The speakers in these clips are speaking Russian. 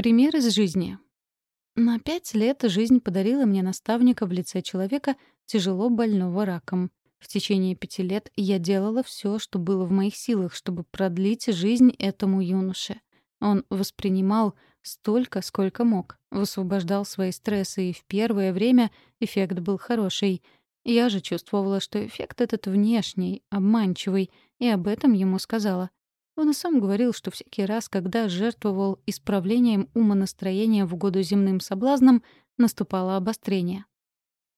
Пример из жизни. На пять лет жизнь подарила мне наставника в лице человека, тяжело больного раком. В течение пяти лет я делала все, что было в моих силах, чтобы продлить жизнь этому юноше. Он воспринимал столько, сколько мог, высвобождал свои стрессы, и в первое время эффект был хороший. Я же чувствовала, что эффект этот внешний, обманчивый, и об этом ему сказала. Он и сам говорил, что всякий раз, когда жертвовал исправлением умонастроения в угоду земным соблазнам, наступало обострение.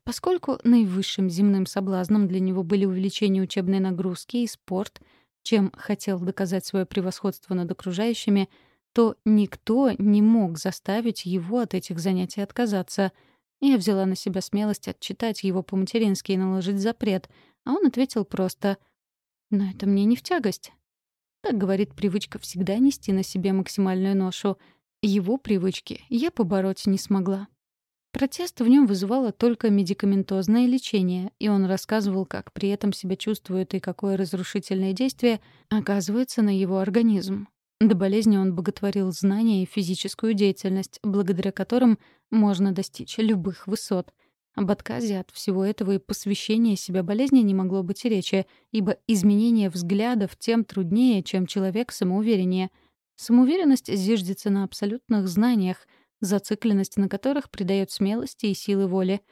Поскольку наивысшим земным соблазном для него были увеличение учебной нагрузки и спорт, чем хотел доказать свое превосходство над окружающими, то никто не мог заставить его от этих занятий отказаться. Я взяла на себя смелость отчитать его по-матерински и наложить запрет, а он ответил просто «Но это мне не в тягость. Так говорит привычка всегда нести на себе максимальную ношу. Его привычки я побороть не смогла. Протест в нем вызывало только медикаментозное лечение, и он рассказывал, как при этом себя чувствует и какое разрушительное действие оказывается на его организм. До болезни он боготворил знания и физическую деятельность, благодаря которым можно достичь любых высот. Об отказе от всего этого и посвящении себя болезни не могло быть и речи, ибо изменение взглядов тем труднее, чем человек самоувереннее. Самоуверенность зиждется на абсолютных знаниях, зацикленность на которых придает смелости и силы воли.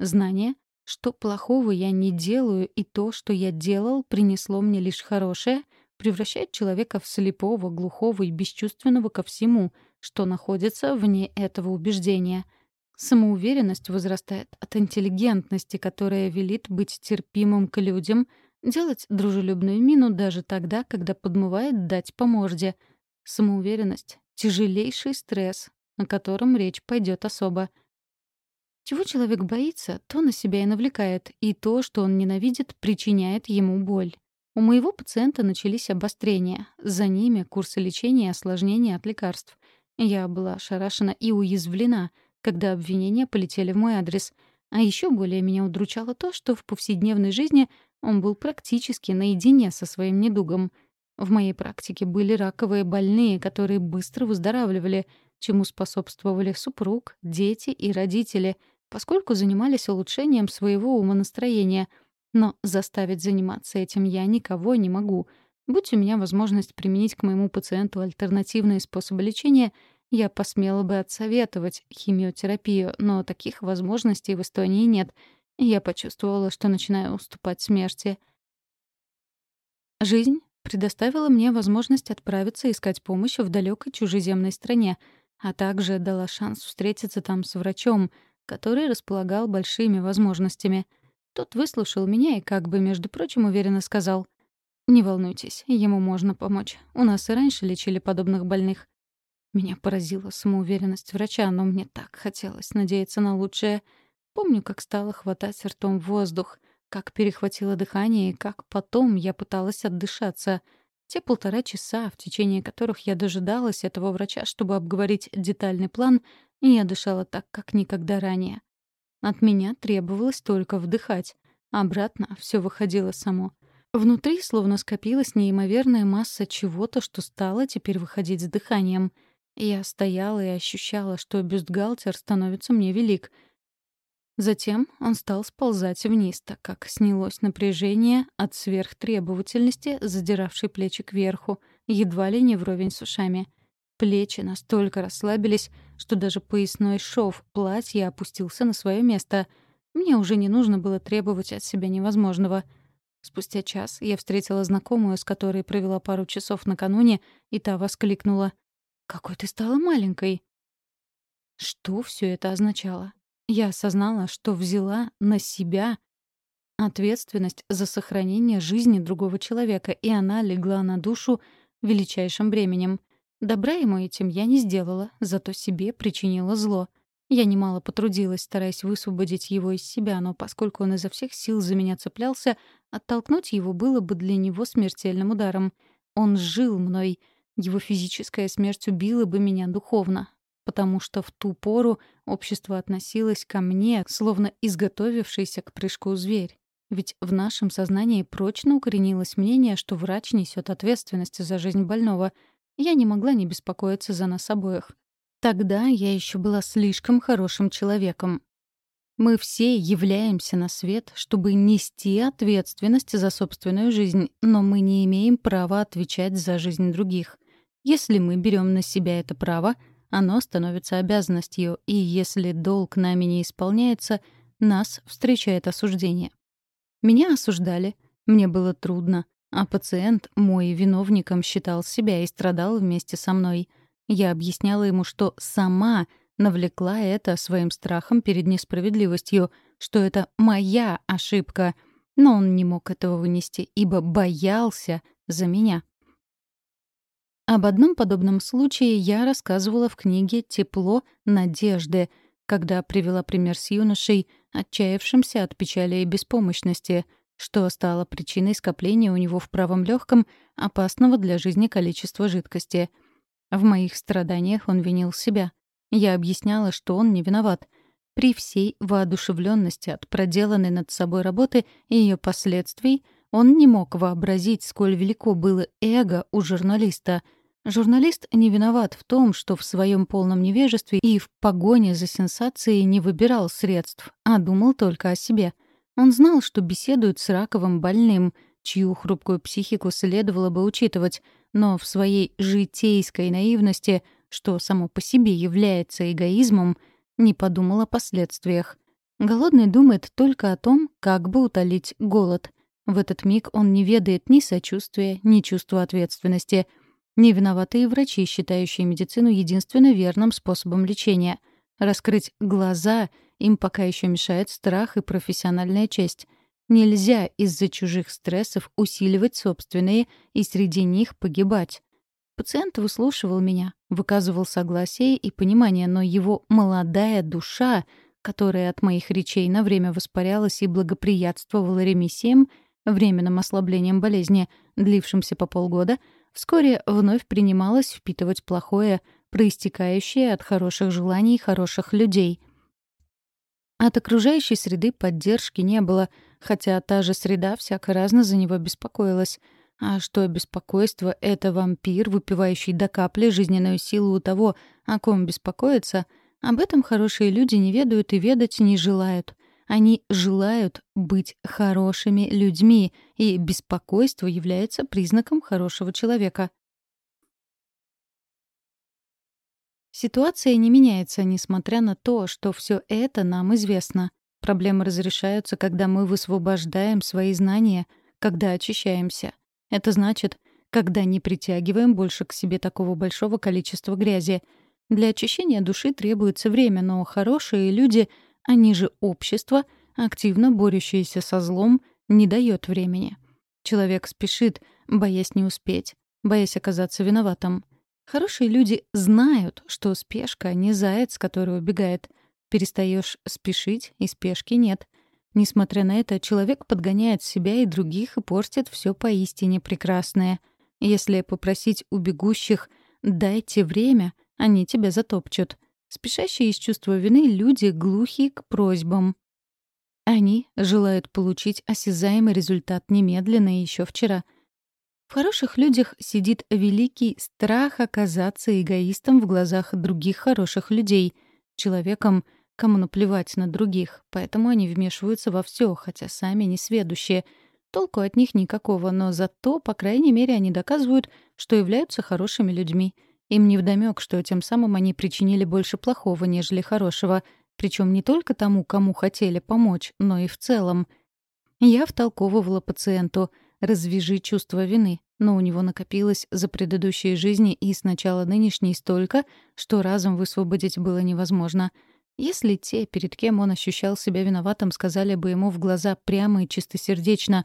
Знание, что плохого я не делаю, и то, что я делал, принесло мне лишь хорошее, превращает человека в слепого, глухого и бесчувственного ко всему, что находится вне этого убеждения — Самоуверенность возрастает от интеллигентности, которая велит быть терпимым к людям, делать дружелюбную мину даже тогда, когда подмывает дать по морде. Самоуверенность — тяжелейший стресс, о котором речь пойдет особо. Чего человек боится, то на себя и навлекает, и то, что он ненавидит, причиняет ему боль. У моего пациента начались обострения. За ними курсы лечения и осложнения от лекарств. Я была ошарашена и уязвлена — когда обвинения полетели в мой адрес. А еще более меня удручало то, что в повседневной жизни он был практически наедине со своим недугом. В моей практике были раковые больные, которые быстро выздоравливали, чему способствовали супруг, дети и родители, поскольку занимались улучшением своего умонастроения. Но заставить заниматься этим я никого не могу. Будь у меня возможность применить к моему пациенту альтернативные способы лечения — я посмела бы отсоветовать химиотерапию, но таких возможностей в Эстонии нет. Я почувствовала, что начинаю уступать смерти. Жизнь предоставила мне возможность отправиться искать помощь в далекой чужеземной стране, а также дала шанс встретиться там с врачом, который располагал большими возможностями. Тот выслушал меня и как бы, между прочим, уверенно сказал, «Не волнуйтесь, ему можно помочь. У нас и раньше лечили подобных больных. Меня поразила самоуверенность врача, но мне так хотелось надеяться на лучшее. Помню, как стала хватать ртом воздух, как перехватило дыхание и как потом я пыталась отдышаться. Те полтора часа, в течение которых я дожидалась этого врача, чтобы обговорить детальный план, я дышала так, как никогда ранее. От меня требовалось только вдыхать. Обратно все выходило само. Внутри словно скопилась неимоверная масса чего-то, что стало теперь выходить с дыханием — я стояла и ощущала, что бюстгальтер становится мне велик. Затем он стал сползать вниз, так как снялось напряжение от сверхтребовательности, задиравшей плечи кверху, едва ли не вровень с ушами. Плечи настолько расслабились, что даже поясной шов платья опустился на свое место. Мне уже не нужно было требовать от себя невозможного. Спустя час я встретила знакомую, с которой провела пару часов накануне, и та воскликнула — какой ты стала маленькой!» Что все это означало? Я осознала, что взяла на себя ответственность за сохранение жизни другого человека, и она легла на душу величайшим бременем. Добра ему этим я не сделала, зато себе причинила зло. Я немало потрудилась, стараясь высвободить его из себя, но поскольку он изо всех сил за меня цеплялся, оттолкнуть его было бы для него смертельным ударом. Он жил мной — его физическая смерть убила бы меня духовно, потому что в ту пору общество относилось ко мне, словно изготовившийся к прыжку зверь. Ведь в нашем сознании прочно укоренилось мнение, что врач несет ответственность за жизнь больного. Я не могла не беспокоиться за нас обоих. Тогда я еще была слишком хорошим человеком. Мы все являемся на свет, чтобы нести ответственность за собственную жизнь, но мы не имеем права отвечать за жизнь других. Если мы берем на себя это право, оно становится обязанностью, и если долг нами не исполняется, нас встречает осуждение. Меня осуждали, мне было трудно, а пациент, мой виновником, считал себя и страдал вместе со мной. Я объясняла ему, что сама — навлекла это своим страхом перед несправедливостью, что это моя ошибка, но он не мог этого вынести, ибо боялся за меня. Об одном подобном случае я рассказывала в книге «Тепло надежды», когда привела пример с юношей, отчаявшимся от печали и беспомощности, что стало причиной скопления у него в правом легком опасного для жизни количества жидкости. В моих страданиях он винил себя — я объясняла, что он не виноват. При всей воодушевленности от проделанной над собой работы и ее последствий он не мог вообразить, сколь велико было эго у журналиста. Журналист не виноват в том, что в своем полном невежестве и в погоне за сенсацией не выбирал средств, а думал только о себе. Он знал, что беседует с раковым больным, чью хрупкую психику следовало бы учитывать, но в своей житейской наивности что само по себе является эгоизмом, не подумал о последствиях. Голодный думает только о том, как бы утолить голод. В этот миг он не ведает ни сочувствия, ни чувства ответственности. Не виноватые врачи, считающие медицину единственно верным способом лечения. Раскрыть глаза им пока еще мешает страх и профессиональная честь. Нельзя из-за чужих стрессов усиливать собственные и среди них погибать. Пациент выслушивал меня, выказывал согласие и понимание, но его молодая душа, которая от моих речей на время воспарялась и благоприятствовала ремиссиям, временным ослаблением болезни, длившимся по полгода, вскоре вновь принималась впитывать плохое, проистекающее от хороших желаний хороших людей. От окружающей среды поддержки не было, хотя та же среда всяко разно за него беспокоилась — а что беспокойство — это вампир, выпивающий до капли жизненную силу у того, о ком беспокоится, об этом хорошие люди не ведают и ведать не желают. Они желают быть хорошими людьми, и беспокойство является признаком хорошего человека. Ситуация не меняется, несмотря на то, что все это нам известно. Проблемы разрешаются, когда мы высвобождаем свои знания, когда очищаемся — это значит, когда не притягиваем больше к себе такого большого количества грязи. Для очищения души требуется время, но хорошие люди, они же общество, активно борющееся со злом, не дает времени. Человек спешит, боясь не успеть, боясь оказаться виноватым. Хорошие люди знают, что спешка — не заяц, который убегает. Перестаешь спешить, и спешки нет. Несмотря на это, человек подгоняет себя и других и портит все поистине прекрасное. Если попросить у бегущих «дайте время», они тебя затопчут. Спешащие из чувства вины люди глухие к просьбам. Они желают получить осязаемый результат немедленно и еще вчера. В хороших людях сидит великий страх оказаться эгоистом в глазах других хороших людей, человеком, кому наплевать на других, поэтому они вмешиваются во все, хотя сами не сведущие. Толку от них никакого, но зато, по крайней мере, они доказывают, что являются хорошими людьми. Им невдомёк, что тем самым они причинили больше плохого, нежели хорошего, причем не только тому, кому хотели помочь, но и в целом. Я втолковывала пациенту «развяжи чувство вины», но у него накопилось за предыдущие жизни и с начала нынешней столько, что разом высвободить было невозможно — если те, перед кем он ощущал себя виноватым, сказали бы ему в глаза прямо и чистосердечно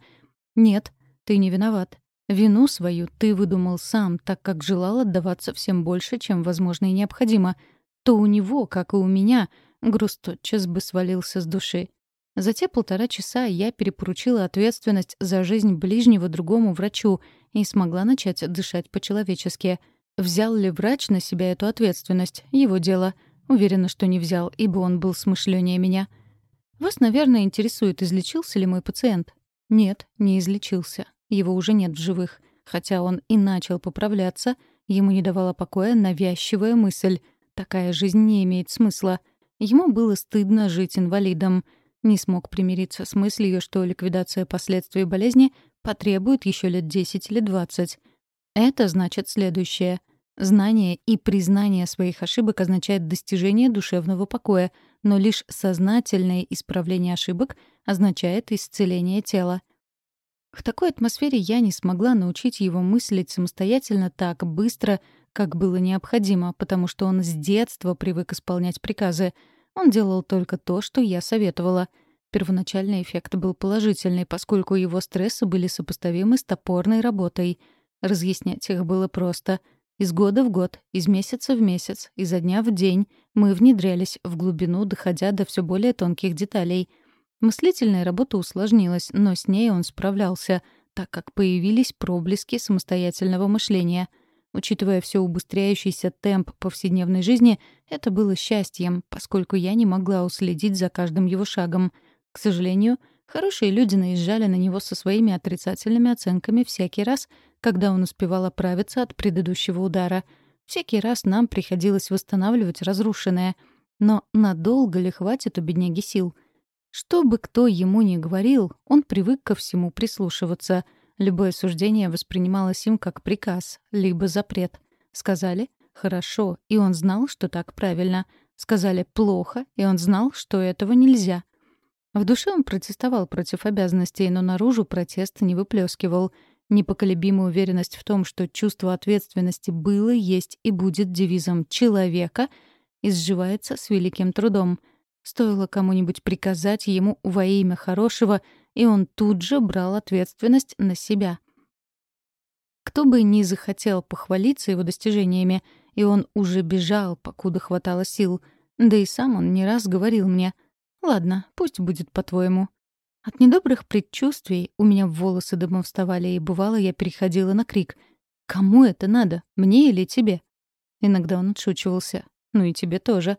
«Нет, ты не виноват. Вину свою ты выдумал сам, так как желал отдаваться всем больше, чем возможно и необходимо», то у него, как и у меня, груз тотчас бы свалился с души. За те полтора часа я перепоручила ответственность за жизнь ближнего другому врачу и смогла начать дышать по-человечески. Взял ли врач на себя эту ответственность — его дело — Уверена, что не взял, ибо он был смышленнее меня. Вас, наверное, интересует, излечился ли мой пациент. Нет, не излечился. Его уже нет в живых. Хотя он и начал поправляться, ему не давала покоя навязчивая мысль такая жизнь не имеет смысла. Ему было стыдно жить инвалидом. Не смог примириться с мыслью, что ликвидация последствий болезни потребует еще лет 10 или 20. Это значит следующее. Знание и признание своих ошибок означает достижение душевного покоя, но лишь сознательное исправление ошибок означает исцеление тела. В такой атмосфере я не смогла научить его мыслить самостоятельно так быстро, как было необходимо, потому что он с детства привык исполнять приказы. Он делал только то, что я советовала. Первоначальный эффект был положительный, поскольку его стрессы были сопоставимы с топорной работой. Разъяснять их было просто. Из года в год, из месяца в месяц, изо дня в день мы внедрялись в глубину, доходя до все более тонких деталей — Мыслительная работа усложнилась, но с ней он справлялся, так как появились проблески самостоятельного мышления. Учитывая все убыстряющийся темп повседневной жизни, это было счастьем, поскольку я не могла уследить за каждым его шагом. К сожалению, хорошие люди наезжали на него со своими отрицательными оценками всякий раз, когда он успевал оправиться от предыдущего удара. Всякий раз нам приходилось восстанавливать разрушенное. Но надолго ли хватит у бедняги сил — что бы кто ему ни говорил, он привык ко всему прислушиваться. Любое суждение воспринималось им как приказ, либо запрет. Сказали «хорошо», и он знал, что так правильно. Сказали «плохо», и он знал, что этого нельзя. В душе он протестовал против обязанностей, но наружу протест не выплескивал. Непоколебимая уверенность в том, что чувство ответственности было, есть и будет девизом человека, изживается с великим трудом — Стоило кому-нибудь приказать ему во имя хорошего, и он тут же брал ответственность на себя. Кто бы ни захотел похвалиться его достижениями, и он уже бежал, покуда хватало сил, да и сам он не раз говорил мне «Ладно, пусть будет по-твоему». От недобрых предчувствий у меня волосы дымом вставали, и бывало я переходила на крик «Кому это надо? Мне или тебе?» Иногда он отшучивался «Ну и тебе тоже».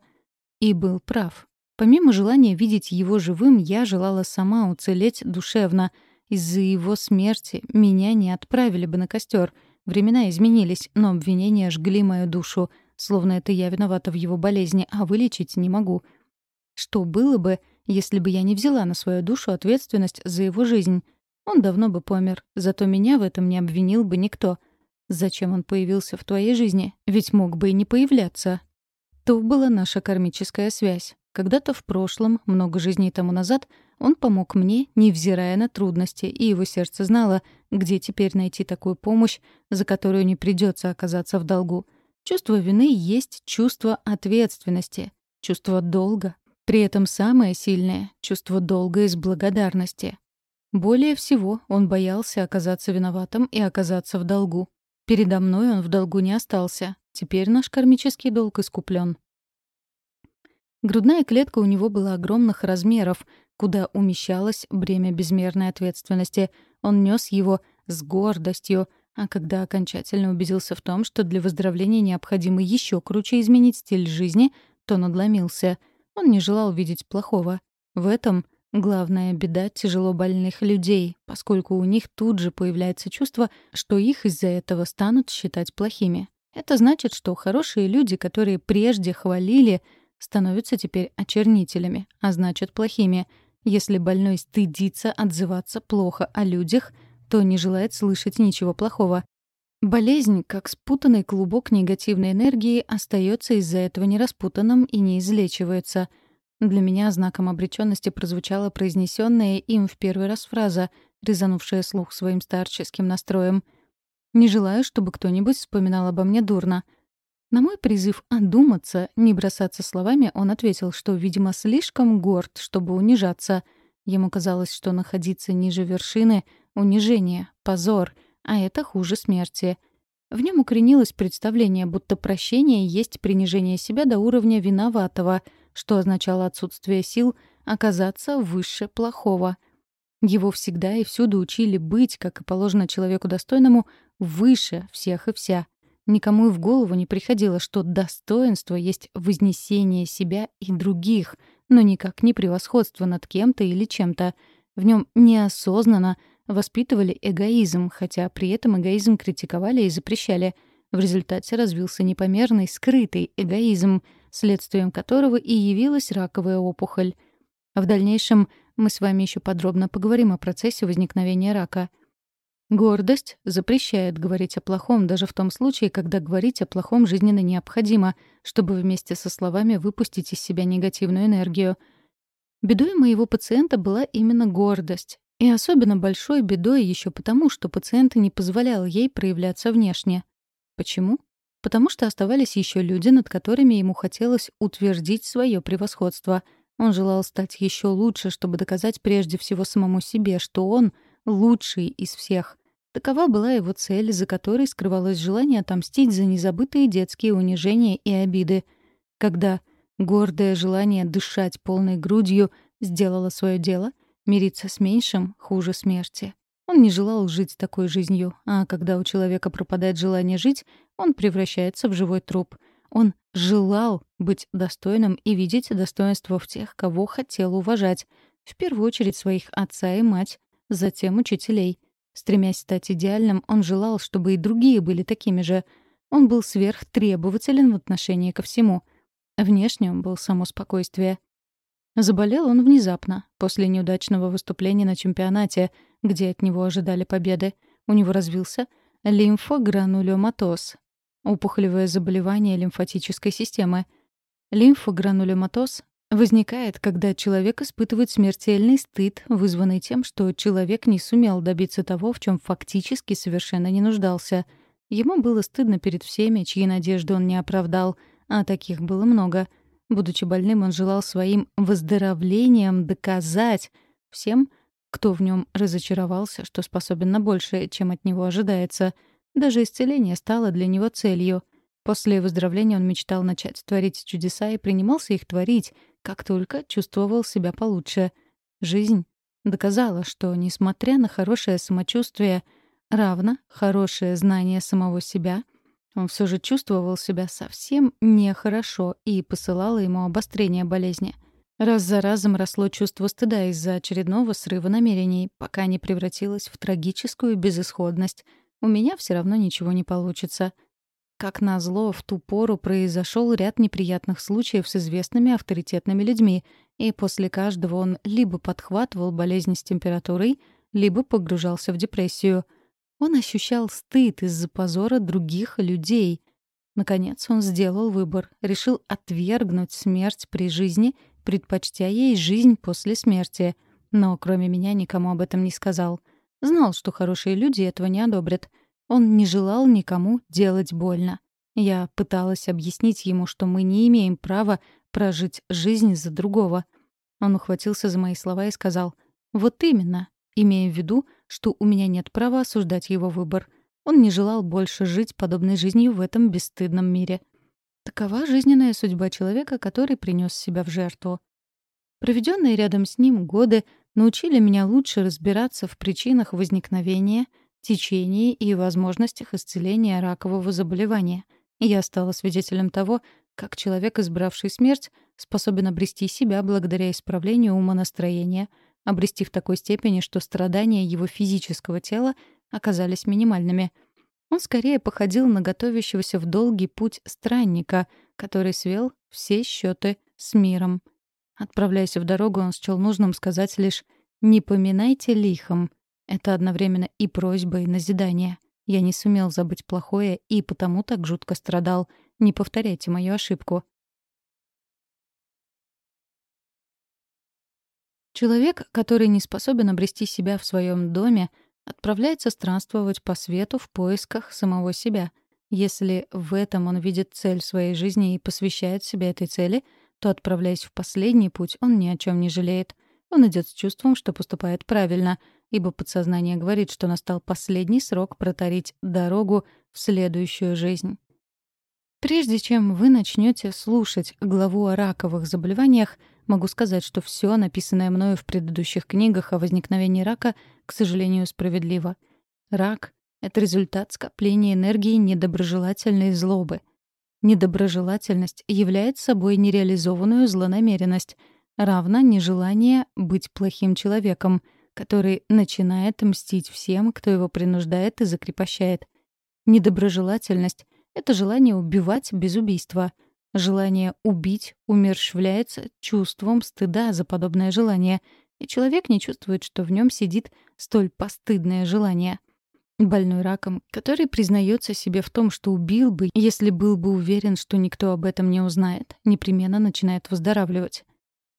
И был прав. Помимо желания видеть его живым, я желала сама уцелеть душевно. Из-за его смерти меня не отправили бы на костер. Времена изменились, но обвинения жгли мою душу, словно это я виновата в его болезни, а вылечить не могу. Что было бы, если бы я не взяла на свою душу ответственность за его жизнь? Он давно бы помер, зато меня в этом не обвинил бы никто. Зачем он появился в твоей жизни? Ведь мог бы и не появляться. То была наша кармическая связь. Когда-то в прошлом, много жизней тому назад, он помог мне, невзирая на трудности, и его сердце знало, где теперь найти такую помощь, за которую не придется оказаться в долгу. Чувство вины есть чувство ответственности, чувство долга. При этом самое сильное — чувство долга из благодарности. Более всего он боялся оказаться виноватым и оказаться в долгу. Передо мной он в долгу не остался. Теперь наш кармический долг искуплен. Грудная клетка у него была огромных размеров, куда умещалось бремя безмерной ответственности. Он нес его с гордостью, а когда окончательно убедился в том, что для выздоровления необходимо еще круче изменить стиль жизни, то надломился. Он не желал видеть плохого. В этом главная беда тяжело больных людей, поскольку у них тут же появляется чувство, что их из-за этого станут считать плохими. Это значит, что хорошие люди, которые прежде хвалили — становятся теперь очернителями, а значит плохими. Если больной стыдится отзываться плохо о людях, то не желает слышать ничего плохого. Болезнь, как спутанный клубок негативной энергии, остается из-за этого нераспутанным и не излечивается. Для меня знаком обреченности прозвучала произнесенная им в первый раз фраза, резанувшая слух своим старческим настроем. «Не желаю, чтобы кто-нибудь вспоминал обо мне дурно», — на мой призыв одуматься, не бросаться словами, он ответил, что, видимо, слишком горд, чтобы унижаться. Ему казалось, что находиться ниже вершины — унижение, позор, а это хуже смерти. В нем укоренилось представление, будто прощение есть принижение себя до уровня виноватого, что означало отсутствие сил оказаться выше плохого. Его всегда и всюду учили быть, как и положено человеку достойному, выше всех и вся — Никому и в голову не приходило, что достоинство есть вознесение себя и других, но никак не превосходство над кем-то или чем-то. В нем неосознанно воспитывали эгоизм, хотя при этом эгоизм критиковали и запрещали. В результате развился непомерный, скрытый эгоизм, следствием которого и явилась раковая опухоль. В дальнейшем мы с вами еще подробно поговорим о процессе возникновения рака — Гордость запрещает говорить о плохом даже в том случае, когда говорить о плохом жизненно необходимо, чтобы вместе со словами выпустить из себя негативную энергию. Бедой моего пациента была именно гордость. И особенно большой бедой еще потому, что пациент не позволял ей проявляться внешне. Почему? Потому что оставались еще люди, над которыми ему хотелось утвердить свое превосходство. Он желал стать еще лучше, чтобы доказать прежде всего самому себе, что он — лучший из всех. Такова была его цель, за которой скрывалось желание отомстить за незабытые детские унижения и обиды. Когда гордое желание дышать полной грудью сделало свое дело, мириться с меньшим хуже смерти. Он не желал жить такой жизнью, а когда у человека пропадает желание жить, он превращается в живой труп. Он желал быть достойным и видеть достоинство в тех, кого хотел уважать. В первую очередь своих отца и мать, затем учителей — Стремясь стать идеальным, он желал, чтобы и другие были такими же. Он был сверхтребователен в отношении ко всему. Внешне он был само спокойствие. Заболел он внезапно, после неудачного выступления на чемпионате, где от него ожидали победы. У него развился лимфогранулематоз — опухолевое заболевание лимфатической системы. Лимфогранулематоз возникает, когда человек испытывает смертельный стыд, вызванный тем, что человек не сумел добиться того, в чем фактически совершенно не нуждался. Ему было стыдно перед всеми, чьи надежды он не оправдал, а таких было много. Будучи больным, он желал своим выздоровлением доказать всем, кто в нем разочаровался, что способен на большее, чем от него ожидается. Даже исцеление стало для него целью. После выздоровления он мечтал начать творить чудеса и принимался их творить — как только чувствовал себя получше. Жизнь доказала, что, несмотря на хорошее самочувствие, равно хорошее знание самого себя, он все же чувствовал себя совсем нехорошо и посылало ему обострение болезни. Раз за разом росло чувство стыда из-за очередного срыва намерений, пока не превратилось в трагическую безысходность. У меня все равно ничего не получится — как назло, в ту пору произошел ряд неприятных случаев с известными авторитетными людьми, и после каждого он либо подхватывал болезнь с температурой, либо погружался в депрессию. Он ощущал стыд из-за позора других людей. Наконец он сделал выбор, решил отвергнуть смерть при жизни, предпочтя ей жизнь после смерти. Но кроме меня никому об этом не сказал. Знал, что хорошие люди этого не одобрят — он не желал никому делать больно. Я пыталась объяснить ему, что мы не имеем права прожить жизнь за другого. Он ухватился за мои слова и сказал, «Вот именно», имея в виду, что у меня нет права осуждать его выбор. Он не желал больше жить подобной жизнью в этом бесстыдном мире. Такова жизненная судьба человека, который принес себя в жертву. Проведенные рядом с ним годы научили меня лучше разбираться в причинах возникновения — течении и возможностях исцеления ракового заболевания. Я стала свидетелем того, как человек, избравший смерть, способен обрести себя благодаря исправлению умонастроения, обрести в такой степени, что страдания его физического тела оказались минимальными. Он скорее походил на готовящегося в долгий путь странника, который свел все счеты с миром. Отправляясь в дорогу, он счел нужным сказать лишь «не поминайте лихом», это одновременно и просьба, и назидание. Я не сумел забыть плохое и потому так жутко страдал. Не повторяйте мою ошибку. Человек, который не способен обрести себя в своем доме, отправляется странствовать по свету в поисках самого себя. Если в этом он видит цель своей жизни и посвящает себя этой цели, то, отправляясь в последний путь, он ни о чем не жалеет. Он идет с чувством, что поступает правильно — ибо подсознание говорит, что настал последний срок протарить дорогу в следующую жизнь. Прежде чем вы начнете слушать главу о раковых заболеваниях, могу сказать, что все, написанное мною в предыдущих книгах о возникновении рака, к сожалению, справедливо. Рак — это результат скопления энергии недоброжелательной злобы. Недоброжелательность является собой нереализованную злонамеренность, равно нежелание быть плохим человеком — который начинает мстить всем, кто его принуждает и закрепощает. Недоброжелательность — это желание убивать без убийства. Желание убить умерщвляется чувством стыда за подобное желание, и человек не чувствует, что в нем сидит столь постыдное желание. Больной раком, который признается себе в том, что убил бы, если был бы уверен, что никто об этом не узнает, непременно начинает выздоравливать.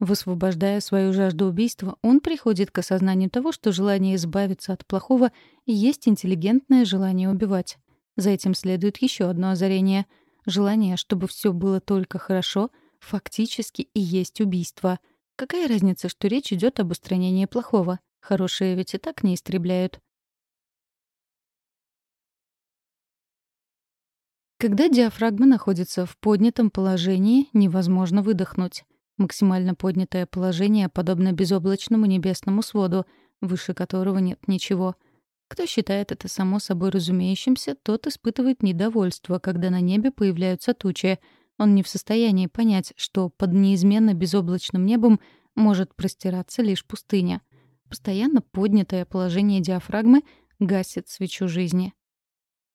Высвобождая свою жажду убийства, он приходит к осознанию того, что желание избавиться от плохого есть интеллигентное желание убивать. За этим следует еще одно озарение. Желание, чтобы все было только хорошо, фактически и есть убийство. Какая разница, что речь идет об устранении плохого? Хорошие ведь и так не истребляют. Когда диафрагма находится в поднятом положении, невозможно выдохнуть. Максимально поднятое положение подобно безоблачному небесному своду, выше которого нет ничего. Кто считает это само собой разумеющимся, тот испытывает недовольство, когда на небе появляются тучи. Он не в состоянии понять, что под неизменно безоблачным небом может простираться лишь пустыня. Постоянно поднятое положение диафрагмы гасит свечу жизни.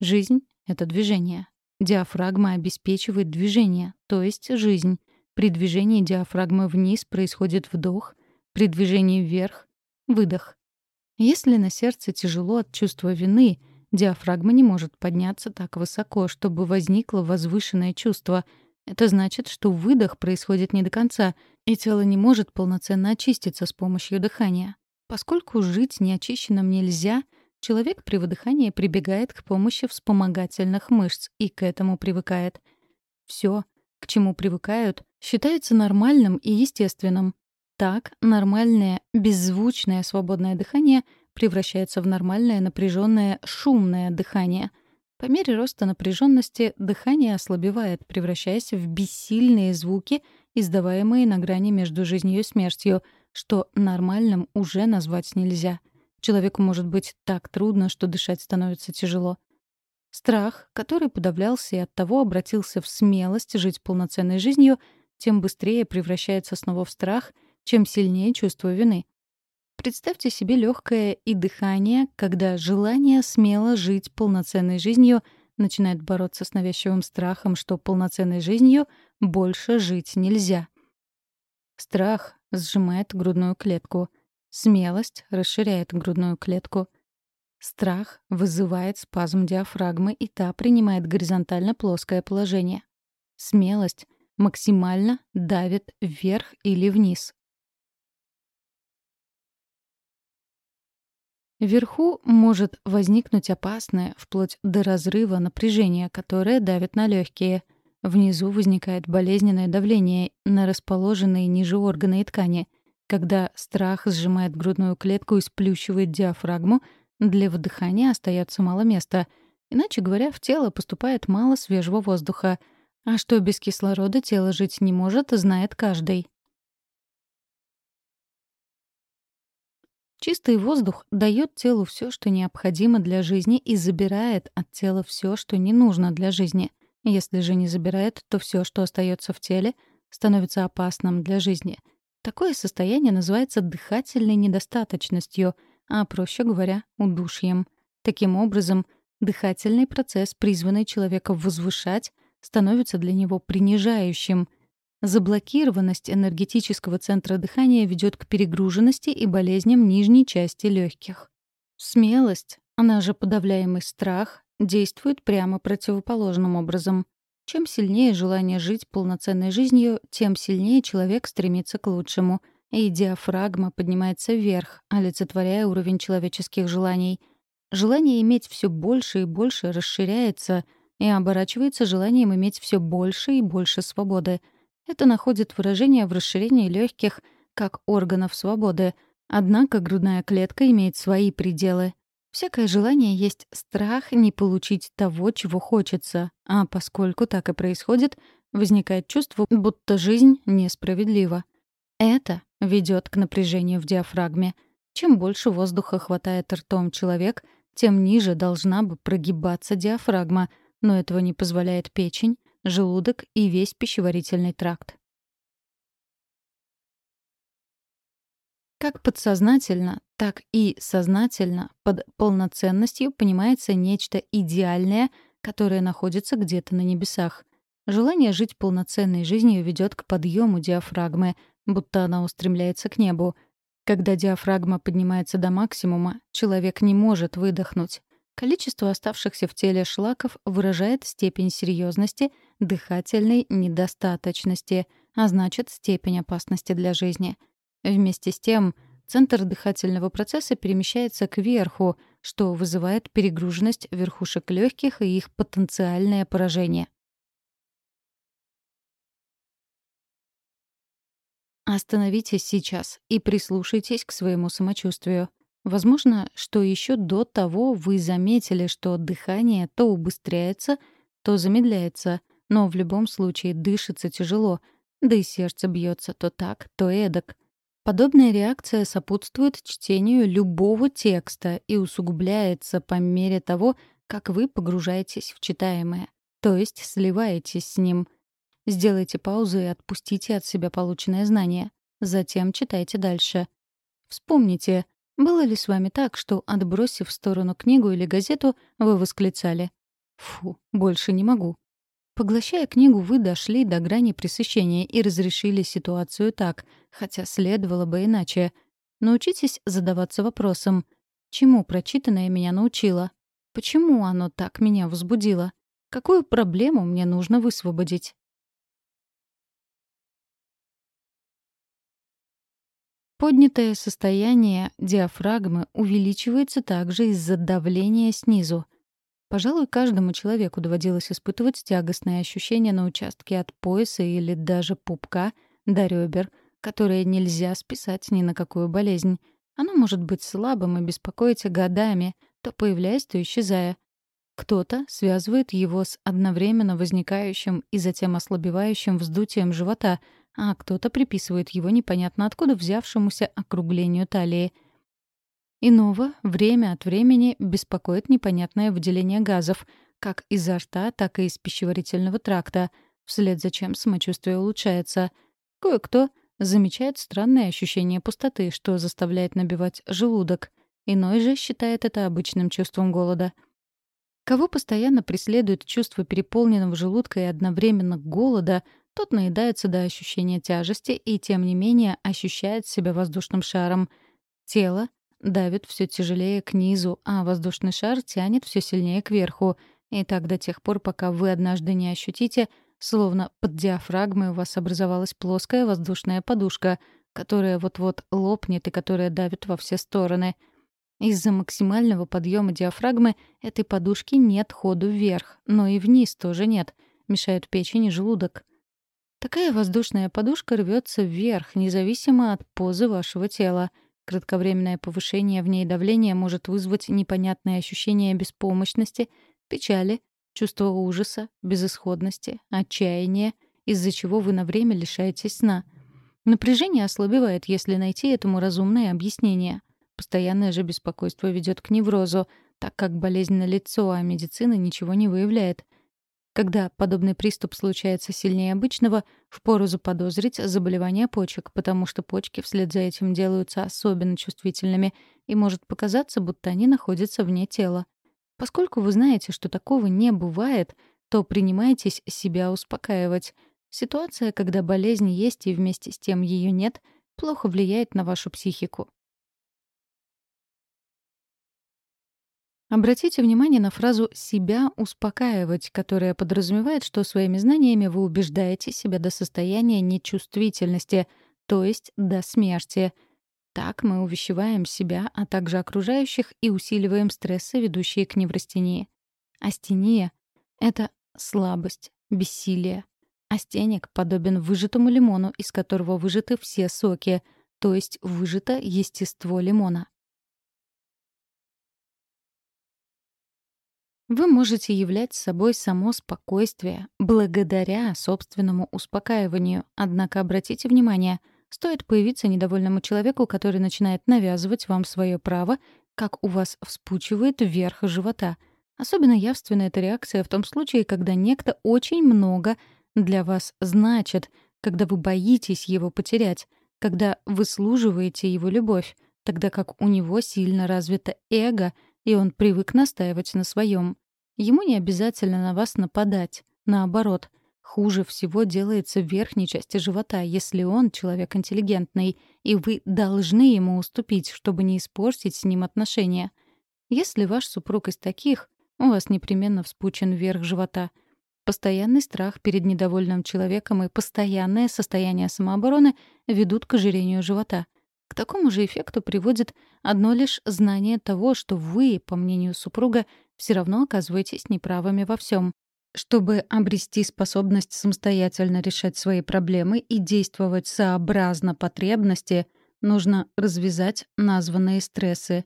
Жизнь — это движение. Диафрагма обеспечивает движение, то есть жизнь. При движении диафрагмы вниз происходит вдох, при движении вверх — выдох. Если на сердце тяжело от чувства вины, диафрагма не может подняться так высоко, чтобы возникло возвышенное чувство. Это значит, что выдох происходит не до конца, и тело не может полноценно очиститься с помощью дыхания. Поскольку жить неочищенным нельзя, человек при выдыхании прибегает к помощи вспомогательных мышц и к этому привыкает. Все, к чему привыкают, считается нормальным и естественным. Так, нормальное, беззвучное свободное дыхание превращается в нормальное напряженное шумное дыхание. По мере роста напряженности дыхание ослабевает, превращаясь в бессильные звуки, издаваемые на грани между жизнью и смертью, что нормальным уже назвать нельзя. Человеку может быть так трудно, что дышать становится тяжело. Страх, который подавлялся и оттого обратился в смелость жить полноценной жизнью, тем быстрее превращается снова в страх, чем сильнее чувство вины. Представьте себе легкое и дыхание, когда желание смело жить полноценной жизнью начинает бороться с навязчивым страхом, что полноценной жизнью больше жить нельзя. Страх сжимает грудную клетку. Смелость расширяет грудную клетку. Страх вызывает спазм диафрагмы, и та принимает горизонтально плоское положение. Смелость максимально давит вверх или вниз. Вверху может возникнуть опасное, вплоть до разрыва напряжение, которое давит на легкие. Внизу возникает болезненное давление на расположенные ниже органы и ткани. Когда страх сжимает грудную клетку и сплющивает диафрагму, для вдыхания остается мало места. Иначе говоря, в тело поступает мало свежего воздуха. А что без кислорода тело жить не может, знает каждый. Чистый воздух дает телу все, что необходимо для жизни, и забирает от тела все, что не нужно для жизни. Если же не забирает, то все, что остается в теле, становится опасным для жизни. Такое состояние называется дыхательной недостаточностью — а, проще говоря, удушьем. Таким образом, дыхательный процесс, призванный человека возвышать, становится для него принижающим. Заблокированность энергетического центра дыхания ведет к перегруженности и болезням нижней части легких. Смелость, она же подавляемый страх, действует прямо противоположным образом. Чем сильнее желание жить полноценной жизнью, тем сильнее человек стремится к лучшему — и диафрагма поднимается вверх, олицетворяя уровень человеческих желаний. Желание иметь все больше и больше расширяется и оборачивается желанием иметь все больше и больше свободы. Это находит выражение в расширении легких как органов свободы. Однако грудная клетка имеет свои пределы. Всякое желание есть страх не получить того, чего хочется, а поскольку так и происходит, возникает чувство, будто жизнь несправедлива. Это ведет к напряжению в диафрагме. Чем больше воздуха хватает ртом человек, тем ниже должна бы прогибаться диафрагма, но этого не позволяет печень, желудок и весь пищеварительный тракт. Как подсознательно, так и сознательно под полноценностью понимается нечто идеальное, которое находится где-то на небесах. Желание жить полноценной жизнью ведет к подъему диафрагмы, будто она устремляется к небу. Когда диафрагма поднимается до максимума, человек не может выдохнуть. Количество оставшихся в теле шлаков выражает степень серьезности дыхательной недостаточности, а значит, степень опасности для жизни. Вместе с тем, центр дыхательного процесса перемещается кверху, что вызывает перегруженность верхушек легких и их потенциальное поражение. Остановитесь сейчас и прислушайтесь к своему самочувствию. Возможно, что еще до того вы заметили, что дыхание то убыстряется, то замедляется, но в любом случае дышится тяжело, да и сердце бьется то так, то эдак. Подобная реакция сопутствует чтению любого текста и усугубляется по мере того, как вы погружаетесь в читаемое, то есть сливаетесь с ним — Сделайте паузу и отпустите от себя полученное знание. Затем читайте дальше. Вспомните, было ли с вами так, что, отбросив в сторону книгу или газету, вы восклицали «Фу, больше не могу». Поглощая книгу, вы дошли до грани пресыщения и разрешили ситуацию так, хотя следовало бы иначе. Научитесь задаваться вопросом «Чему прочитанное меня научило? Почему оно так меня возбудило? Какую проблему мне нужно высвободить?» Поднятое состояние диафрагмы увеличивается также из-за давления снизу. Пожалуй, каждому человеку доводилось испытывать тягостное ощущение на участке от пояса или даже пупка до ребер, которое нельзя списать ни на какую болезнь. Оно может быть слабым и беспокоить годами, то появляясь, то исчезая. Кто-то связывает его с одновременно возникающим и затем ослабевающим вздутием живота — а кто-то приписывает его непонятно откуда взявшемуся округлению талии. Иного время от времени беспокоит непонятное выделение газов, как изо рта, так и из пищеварительного тракта, вслед за чем самочувствие улучшается. Кое-кто замечает странное ощущение пустоты, что заставляет набивать желудок. Иной же считает это обычным чувством голода. Кого постоянно преследует чувство переполненного желудка и одновременно голода, тот наедается до ощущения тяжести и, тем не менее, ощущает себя воздушным шаром. Тело давит все тяжелее к низу, а воздушный шар тянет все сильнее кверху. И так до тех пор, пока вы однажды не ощутите, словно под диафрагмой у вас образовалась плоская воздушная подушка, которая вот-вот лопнет и которая давит во все стороны. Из-за максимального подъема диафрагмы этой подушки нет ходу вверх, но и вниз тоже нет. Мешают печень и желудок. Такая воздушная подушка рвется вверх, независимо от позы вашего тела. Кратковременное повышение в ней давления может вызвать непонятное ощущение беспомощности, печали, чувство ужаса, безысходности, отчаяния, из-за чего вы на время лишаетесь сна. Напряжение ослабевает, если найти этому разумное объяснение. Постоянное же беспокойство ведет к неврозу, так как болезнь на лицо, а медицина ничего не выявляет — когда подобный приступ случается сильнее обычного, впору заподозрить заболевание почек, потому что почки вслед за этим делаются особенно чувствительными, и может показаться, будто они находятся вне тела. Поскольку вы знаете, что такого не бывает, то принимайтесь себя успокаивать. Ситуация, когда болезнь есть и вместе с тем ее нет, плохо влияет на вашу психику. Обратите внимание на фразу «себя успокаивать», которая подразумевает, что своими знаниями вы убеждаете себя до состояния нечувствительности, то есть до смерти. Так мы увещеваем себя, а также окружающих и усиливаем стрессы, ведущие к неврастении. Астения — это слабость, бессилие. Астеник подобен выжатому лимону, из которого выжаты все соки, то есть выжато естество лимона. Вы можете являть собой само спокойствие благодаря собственному успокаиванию. Однако обратите внимание, стоит появиться недовольному человеку, который начинает навязывать вам свое право, как у вас вспучивает вверх живота. Особенно явственна эта реакция в том случае, когда некто очень много для вас значит, когда вы боитесь его потерять, когда выслуживаете его любовь, тогда как у него сильно развито эго — и он привык настаивать на своем. Ему не обязательно на вас нападать. Наоборот, хуже всего делается в верхней части живота, если он человек интеллигентный, и вы должны ему уступить, чтобы не испортить с ним отношения. Если ваш супруг из таких, у вас непременно вспучен верх живота. Постоянный страх перед недовольным человеком и постоянное состояние самообороны ведут к ожирению живота. К такому же эффекту приводит одно лишь знание того, что вы, по мнению супруга, все равно оказываетесь неправыми во всем. Чтобы обрести способность самостоятельно решать свои проблемы и действовать сообразно потребности, нужно развязать названные стрессы.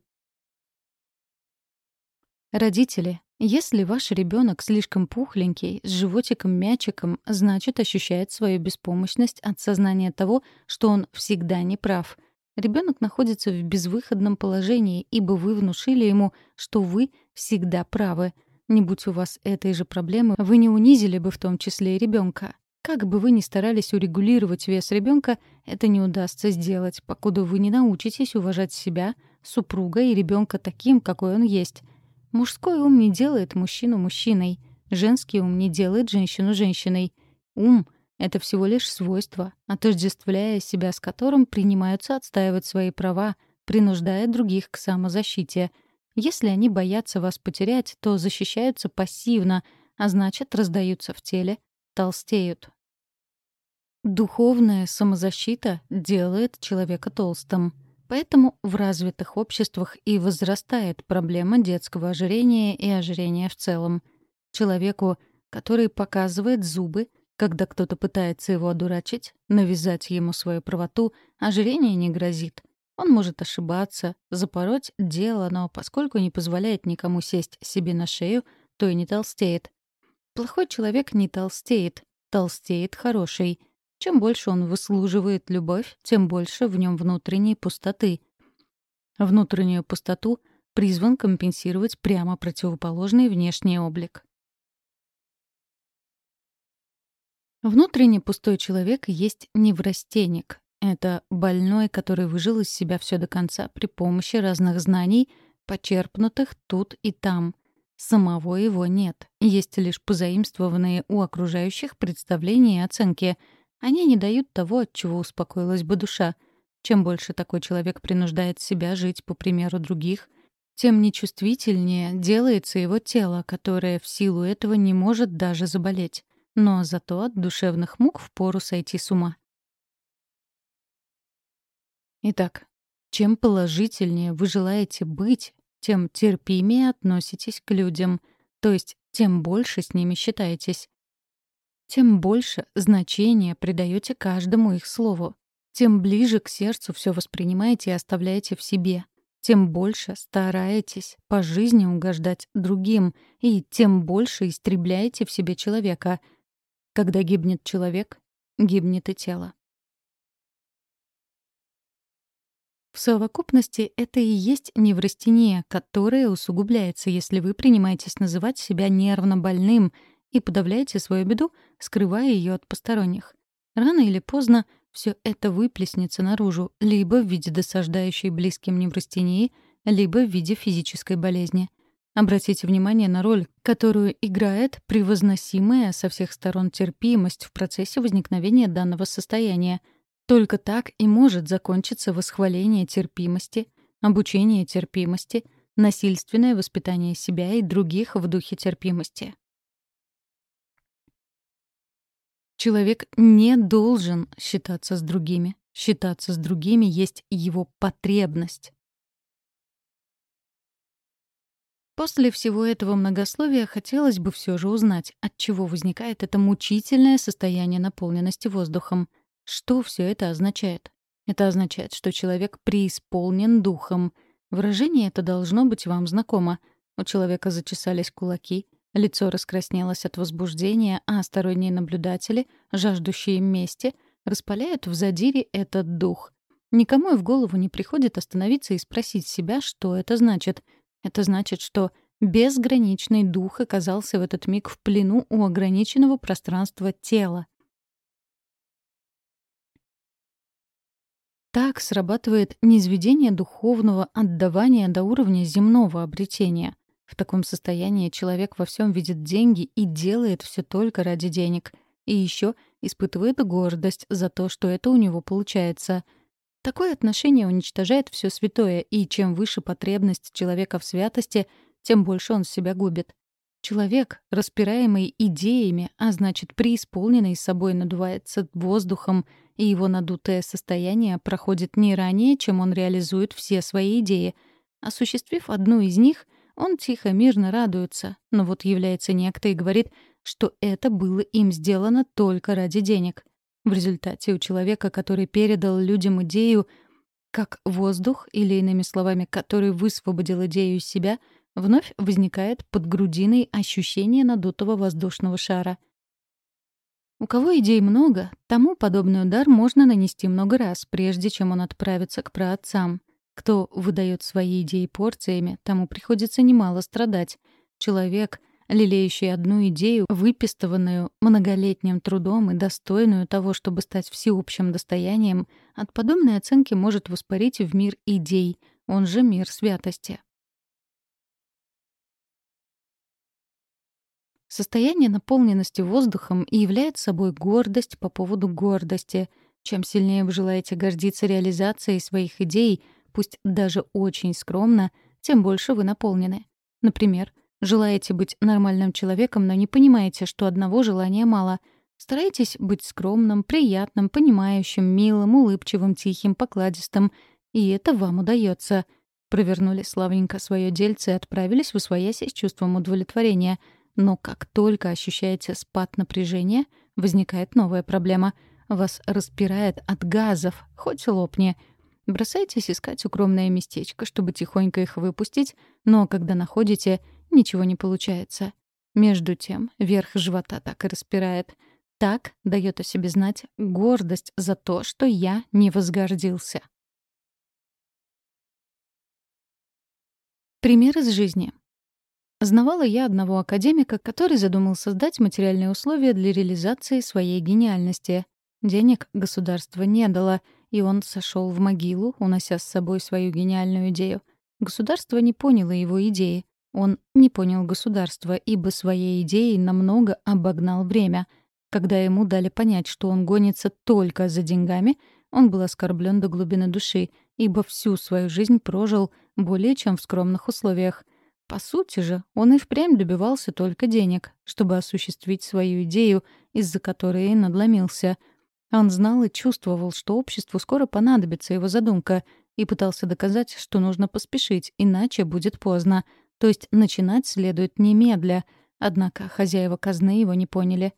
Родители, если ваш ребенок слишком пухленький, с животиком-мячиком, значит, ощущает свою беспомощность от сознания того, что он всегда не прав. Ребенок находится в безвыходном положении, ибо вы внушили ему, что вы всегда правы. Не будь у вас этой же проблемы, вы не унизили бы в том числе и ребенка. Как бы вы ни старались урегулировать вес ребенка, это не удастся сделать, покуда вы не научитесь уважать себя, супруга и ребенка таким, какой он есть — Мужской ум не делает мужчину мужчиной. Женский ум не делает женщину женщиной. Ум — это всего лишь свойство, отождествляя себя с которым принимаются отстаивать свои права, принуждая других к самозащите. Если они боятся вас потерять, то защищаются пассивно, а значит, раздаются в теле, толстеют. Духовная самозащита делает человека толстым — Поэтому в развитых обществах и возрастает проблема детского ожирения и ожирения в целом. Человеку, который показывает зубы, когда кто-то пытается его одурачить, навязать ему свою правоту, ожирение не грозит. Он может ошибаться, запороть дело, но поскольку не позволяет никому сесть себе на шею, то и не толстеет. Плохой человек не толстеет, толстеет хороший — чем больше он выслуживает любовь, тем больше в нем внутренней пустоты. Внутреннюю пустоту призван компенсировать прямо противоположный внешний облик. Внутренне пустой человек есть неврастенник. Это больной, который выжил из себя все до конца при помощи разных знаний, почерпнутых тут и там. Самого его нет. Есть лишь позаимствованные у окружающих представления и оценки — они не дают того, от чего успокоилась бы душа. Чем больше такой человек принуждает себя жить по примеру других, тем нечувствительнее делается его тело, которое в силу этого не может даже заболеть. Но зато от душевных мук впору сойти с ума. Итак, чем положительнее вы желаете быть, тем терпимее относитесь к людям, то есть тем больше с ними считаетесь тем больше значения придаете каждому их слову. Тем ближе к сердцу все воспринимаете и оставляете в себе. Тем больше стараетесь по жизни угождать другим, и тем больше истребляете в себе человека. Когда гибнет человек, гибнет и тело. В совокупности это и есть неврастения, которая усугубляется, если вы принимаетесь называть себя нервно больным и подавляете свою беду, скрывая ее от посторонних. Рано или поздно все это выплеснется наружу либо в виде досаждающей близким неврастении, либо в виде физической болезни. Обратите внимание на роль, которую играет превозносимая со всех сторон терпимость в процессе возникновения данного состояния. Только так и может закончиться восхваление терпимости, обучение терпимости, насильственное воспитание себя и других в духе терпимости. Человек не должен считаться с другими. Считаться с другими есть его потребность. После всего этого многословия хотелось бы все же узнать, от чего возникает это мучительное состояние наполненности воздухом. Что все это означает? Это означает, что человек преисполнен духом. Выражение это должно быть вам знакомо. У человека зачесались кулаки — Лицо раскраснелось от возбуждения, а сторонние наблюдатели, жаждущие мести, распаляют в задире этот дух. Никому и в голову не приходит остановиться и спросить себя, что это значит. Это значит, что безграничный дух оказался в этот миг в плену у ограниченного пространства тела. Так срабатывает низведение духовного отдавания до уровня земного обретения. В таком состоянии человек во всем видит деньги и делает все только ради денег. И еще испытывает гордость за то, что это у него получается. Такое отношение уничтожает все святое, и чем выше потребность человека в святости, тем больше он себя губит. Человек, распираемый идеями, а значит, преисполненный собой, надувается воздухом, и его надутое состояние проходит не ранее, чем он реализует все свои идеи. Осуществив одну из них, он тихо, мирно радуется, но вот является некто и говорит, что это было им сделано только ради денег. В результате у человека, который передал людям идею, как воздух, или, иными словами, который высвободил идею из себя — вновь возникает под грудиной ощущение надутого воздушного шара. У кого идей много, тому подобный удар можно нанести много раз, прежде чем он отправится к праотцам. Кто выдает свои идеи порциями, тому приходится немало страдать. Человек, лелеющий одну идею, выпистыванную многолетним трудом и достойную того, чтобы стать всеобщим достоянием, от подобной оценки может воспарить в мир идей, он же мир святости. Состояние наполненности воздухом и является собой гордость по поводу гордости. Чем сильнее вы желаете гордиться реализацией своих идей, пусть даже очень скромно, тем больше вы наполнены. Например, желаете быть нормальным человеком, но не понимаете, что одного желания мало. Старайтесь быть скромным, приятным, понимающим, милым, улыбчивым, тихим, покладистым. И это вам удается. Провернули славненько свое дельце и отправились в усвоясь с чувством удовлетворения — но как только ощущаете спад напряжения, возникает новая проблема. Вас распирает от газов, хоть лопни. Бросайтесь искать укромное местечко, чтобы тихонько их выпустить, но когда находите, ничего не получается. Между тем, верх живота так и распирает. Так дает о себе знать гордость за то, что я не возгордился. Пример из жизни. Знавала я одного академика, который задумал создать материальные условия для реализации своей гениальности. Денег государство не дало, и он сошел в могилу, унося с собой свою гениальную идею. Государство не поняло его идеи. Он не понял государства, ибо своей идеей намного обогнал время. Когда ему дали понять, что он гонится только за деньгами, он был оскорблен до глубины души, ибо всю свою жизнь прожил более чем в скромных условиях. По сути же, он и впрямь добивался только денег, чтобы осуществить свою идею, из-за которой и надломился. Он знал и чувствовал, что обществу скоро понадобится его задумка, и пытался доказать, что нужно поспешить, иначе будет поздно. То есть начинать следует немедля. Однако хозяева казны его не поняли.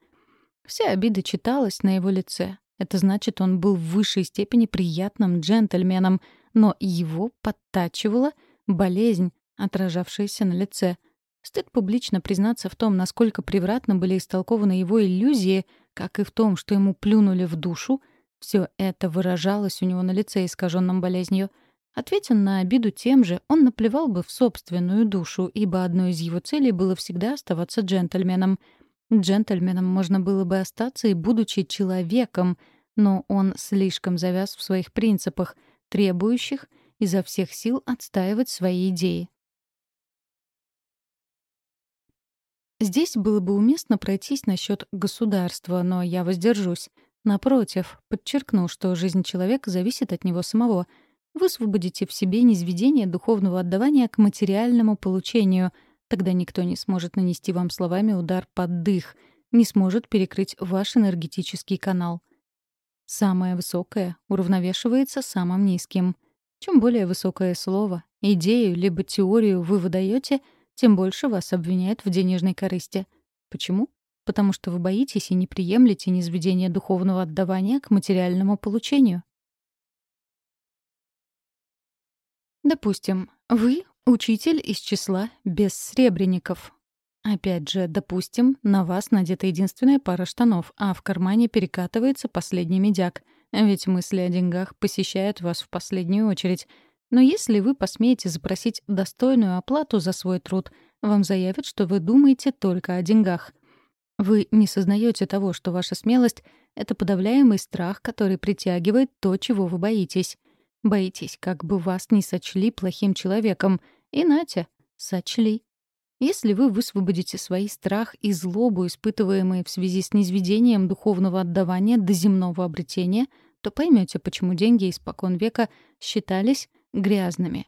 Вся обида читалась на его лице. Это значит, он был в высшей степени приятным джентльменом, но его подтачивала болезнь, отражавшееся на лице. Стыд публично признаться в том, насколько превратно были истолкованы его иллюзии, как и в том, что ему плюнули в душу, все это выражалось у него на лице, искаженном болезнью. Ответя на обиду тем же, он наплевал бы в собственную душу, ибо одной из его целей было всегда оставаться джентльменом. Джентльменом можно было бы остаться и будучи человеком, но он слишком завяз в своих принципах, требующих изо всех сил отстаивать свои идеи. Здесь было бы уместно пройтись насчет государства, но я воздержусь. Напротив, подчеркну, что жизнь человека зависит от него самого. Высвободите в себе низведение духовного отдавания к материальному получению. Тогда никто не сможет нанести вам словами удар под дых, не сможет перекрыть ваш энергетический канал. Самое высокое уравновешивается самым низким. Чем более высокое слово, идею либо теорию вы выдаете — тем больше вас обвиняют в денежной корысти. Почему? Потому что вы боитесь и не приемлете низведение духовного отдавания к материальному получению. Допустим, вы — учитель из числа бессребренников. Опять же, допустим, на вас надета единственная пара штанов, а в кармане перекатывается последний медяк. Ведь мысли о деньгах посещают вас в последнюю очередь — но если вы посмеете запросить достойную оплату за свой труд, вам заявят, что вы думаете только о деньгах. Вы не сознаете того, что ваша смелость — это подавляемый страх, который притягивает то, чего вы боитесь. Боитесь, как бы вас не сочли плохим человеком. И Натя, сочли. Если вы высвободите свои страх и злобу, испытываемые в связи с низведением духовного отдавания до земного обретения, то поймете, почему деньги испокон века считались грязными.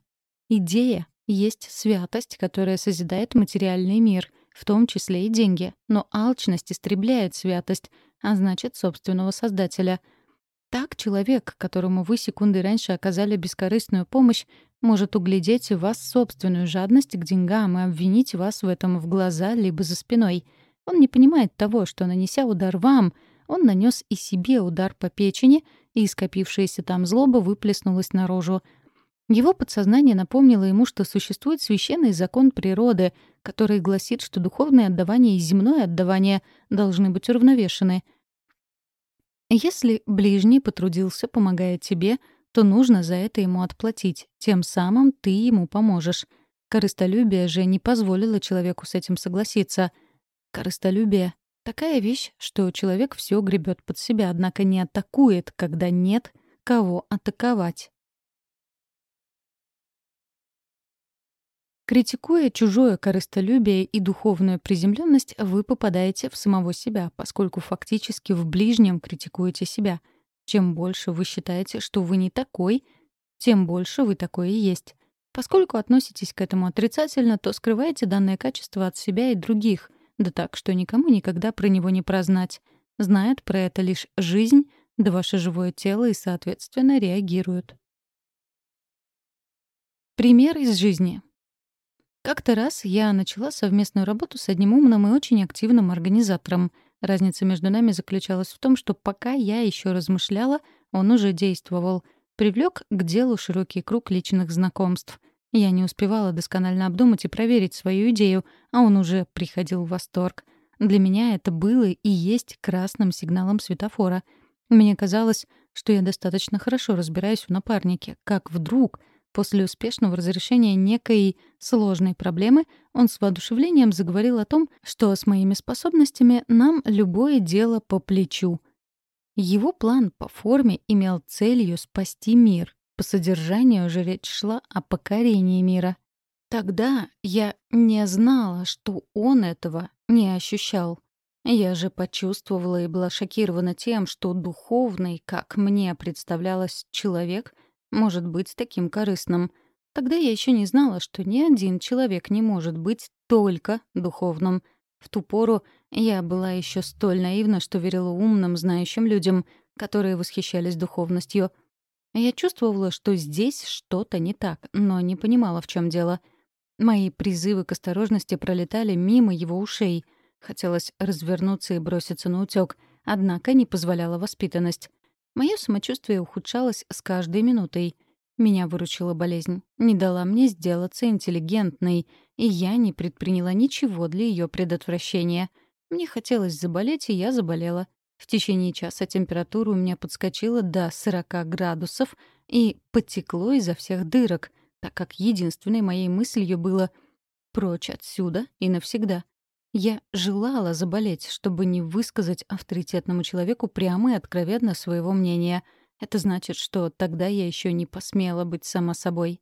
Идея есть святость, которая созидает материальный мир, в том числе и деньги. Но алчность истребляет святость, а значит, собственного создателя. Так человек, которому вы секунды раньше оказали бескорыстную помощь, может углядеть в вас собственную жадность к деньгам и обвинить вас в этом в глаза либо за спиной. Он не понимает того, что, нанеся удар вам, он нанес и себе удар по печени, и скопившаяся там злоба выплеснулась наружу. Его подсознание напомнило ему, что существует священный закон природы, который гласит, что духовное отдавание и земное отдавание должны быть уравновешены. Если ближний потрудился, помогая тебе, то нужно за это ему отплатить, тем самым ты ему поможешь. Корыстолюбие же не позволило человеку с этим согласиться. Корыстолюбие — такая вещь, что человек все гребет под себя, однако не атакует, когда нет кого атаковать. Критикуя чужое корыстолюбие и духовную приземленность, вы попадаете в самого себя, поскольку фактически в ближнем критикуете себя. Чем больше вы считаете, что вы не такой, тем больше вы такой и есть. Поскольку относитесь к этому отрицательно, то скрываете данное качество от себя и других, да так, что никому никогда про него не прознать. Знает про это лишь жизнь, да ваше живое тело и, соответственно, реагируют. Пример из жизни. Как-то раз я начала совместную работу с одним умным и очень активным организатором. Разница между нами заключалась в том, что пока я еще размышляла, он уже действовал. Привлек к делу широкий круг личных знакомств. Я не успевала досконально обдумать и проверить свою идею, а он уже приходил в восторг. Для меня это было и есть красным сигналом светофора. Мне казалось, что я достаточно хорошо разбираюсь в напарнике, как вдруг — После успешного разрешения некой сложной проблемы он с воодушевлением заговорил о том, что с моими способностями нам любое дело по плечу. Его план по форме имел целью спасти мир. По содержанию же речь шла о покорении мира. Тогда я не знала, что он этого не ощущал. Я же почувствовала и была шокирована тем, что духовный, как мне представлялось, человек — может быть таким корыстным. Тогда я еще не знала, что ни один человек не может быть только духовным. В ту пору я была еще столь наивна, что верила умным, знающим людям, которые восхищались духовностью. Я чувствовала, что здесь что-то не так, но не понимала, в чем дело. Мои призывы к осторожности пролетали мимо его ушей. Хотелось развернуться и броситься на утёк, однако не позволяла воспитанность. Мое самочувствие ухудшалось с каждой минутой. Меня выручила болезнь, не дала мне сделаться интеллигентной, и я не предприняла ничего для ее предотвращения. Мне хотелось заболеть, и я заболела. В течение часа температура у меня подскочила до 40 градусов и потекло изо всех дырок, так как единственной моей мыслью было «прочь отсюда и навсегда». Я желала заболеть, чтобы не высказать авторитетному человеку прямо и откровенно своего мнения. Это значит, что тогда я еще не посмела быть сама собой.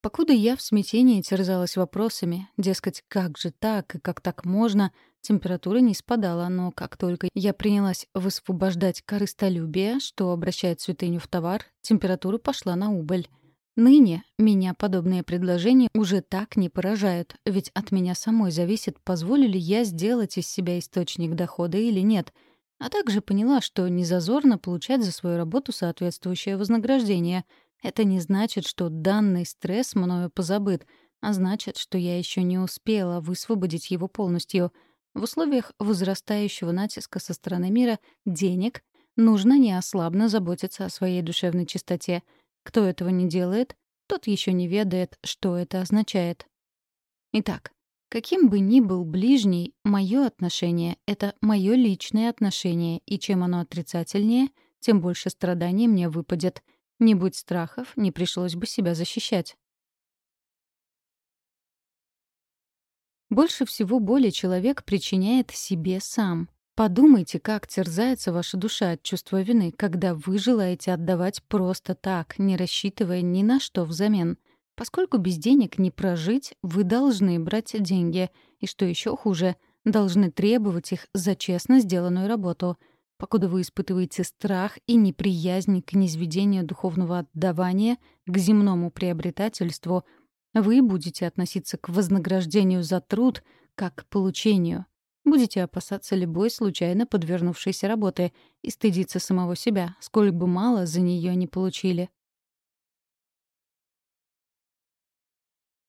Покуда я в смятении терзалась вопросами, дескать, как же так и как так можно, температура не спадала, но как только я принялась высвобождать корыстолюбие, что обращает святыню в товар, температура пошла на убыль. Ныне меня подобные предложения уже так не поражают, ведь от меня самой зависит, позволю ли я сделать из себя источник дохода или нет. А также поняла, что не зазорно получать за свою работу соответствующее вознаграждение. Это не значит, что данный стресс мною позабыт, а значит, что я еще не успела высвободить его полностью. В условиях возрастающего натиска со стороны мира денег нужно неослабно заботиться о своей душевной чистоте — кто этого не делает, тот еще не ведает, что это означает. Итак, каким бы ни был ближний, мое отношение — это мое личное отношение, и чем оно отрицательнее, тем больше страданий мне выпадет. Не будь страхов, не пришлось бы себя защищать. Больше всего боли человек причиняет себе сам. Подумайте, как терзается ваша душа от чувства вины, когда вы желаете отдавать просто так, не рассчитывая ни на что взамен. Поскольку без денег не прожить, вы должны брать деньги. И что еще хуже, должны требовать их за честно сделанную работу. Покуда вы испытываете страх и неприязнь к низведению духовного отдавания, к земному приобретательству, вы будете относиться к вознаграждению за труд как к получению. Будете опасаться любой случайно подвернувшейся работы и стыдиться самого себя, сколь бы мало за нее не получили.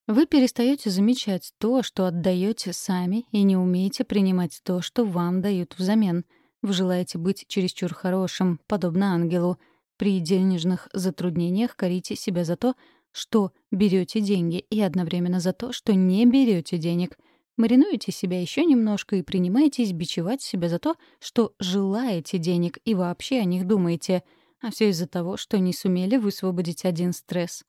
Вы перестаете замечать то, что отдаете сами, и не умеете принимать то, что вам дают взамен. Вы желаете быть чересчур хорошим, подобно ангелу. При денежных затруднениях корите себя за то, что берете деньги, и одновременно за то, что не берете денег. Маринуете себя еще немножко и принимаетесь бичевать себя за то, что желаете денег и вообще о них думаете. А все из-за того, что не сумели высвободить один стресс.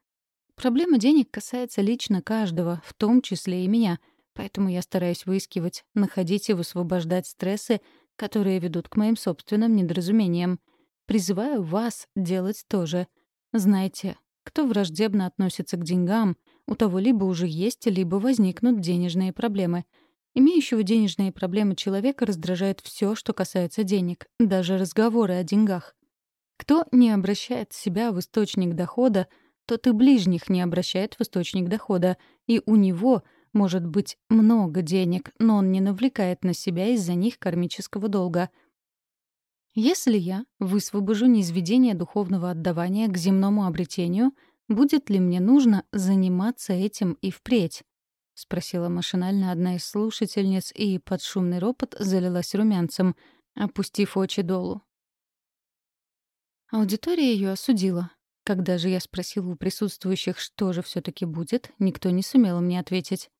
Проблема денег касается лично каждого, в том числе и меня, поэтому я стараюсь выискивать, находить и высвобождать стрессы, которые ведут к моим собственным недоразумениям. Призываю вас делать то же. Знайте, кто враждебно относится к деньгам, у того либо уже есть, либо возникнут денежные проблемы. Имеющего денежные проблемы человека раздражает все, что касается денег, даже разговоры о деньгах. Кто не обращает себя в источник дохода — тот и ближних не обращает в источник дохода, и у него может быть много денег, но он не навлекает на себя из-за них кармического долга. Если я высвобожу низведение духовного отдавания к земному обретению, будет ли мне нужно заниматься этим и впредь? — спросила машинально одна из слушательниц, и под шумный ропот залилась румянцем, опустив очи долу. Аудитория ее осудила. Когда же я спросила у присутствующих, что же все таки будет, никто не сумел мне ответить.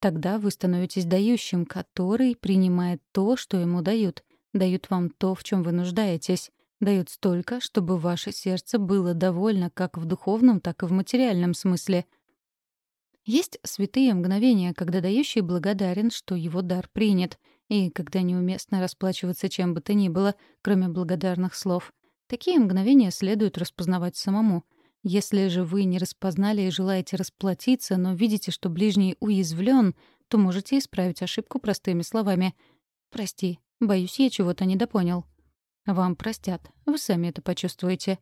Тогда вы становитесь дающим, который принимает то, что ему дают, дают вам то, в чем вы нуждаетесь, дают столько, чтобы ваше сердце было довольно как в духовном, так и в материальном смысле. Есть святые мгновения, когда дающий благодарен, что его дар принят, и когда неуместно расплачиваться чем бы то ни было, кроме благодарных слов. Такие мгновения следует распознавать самому. Если же вы не распознали и желаете расплатиться, но видите, что ближний уязвлен, то можете исправить ошибку простыми словами. «Прости, боюсь, я чего-то недопонял». Вам простят, вы сами это почувствуете.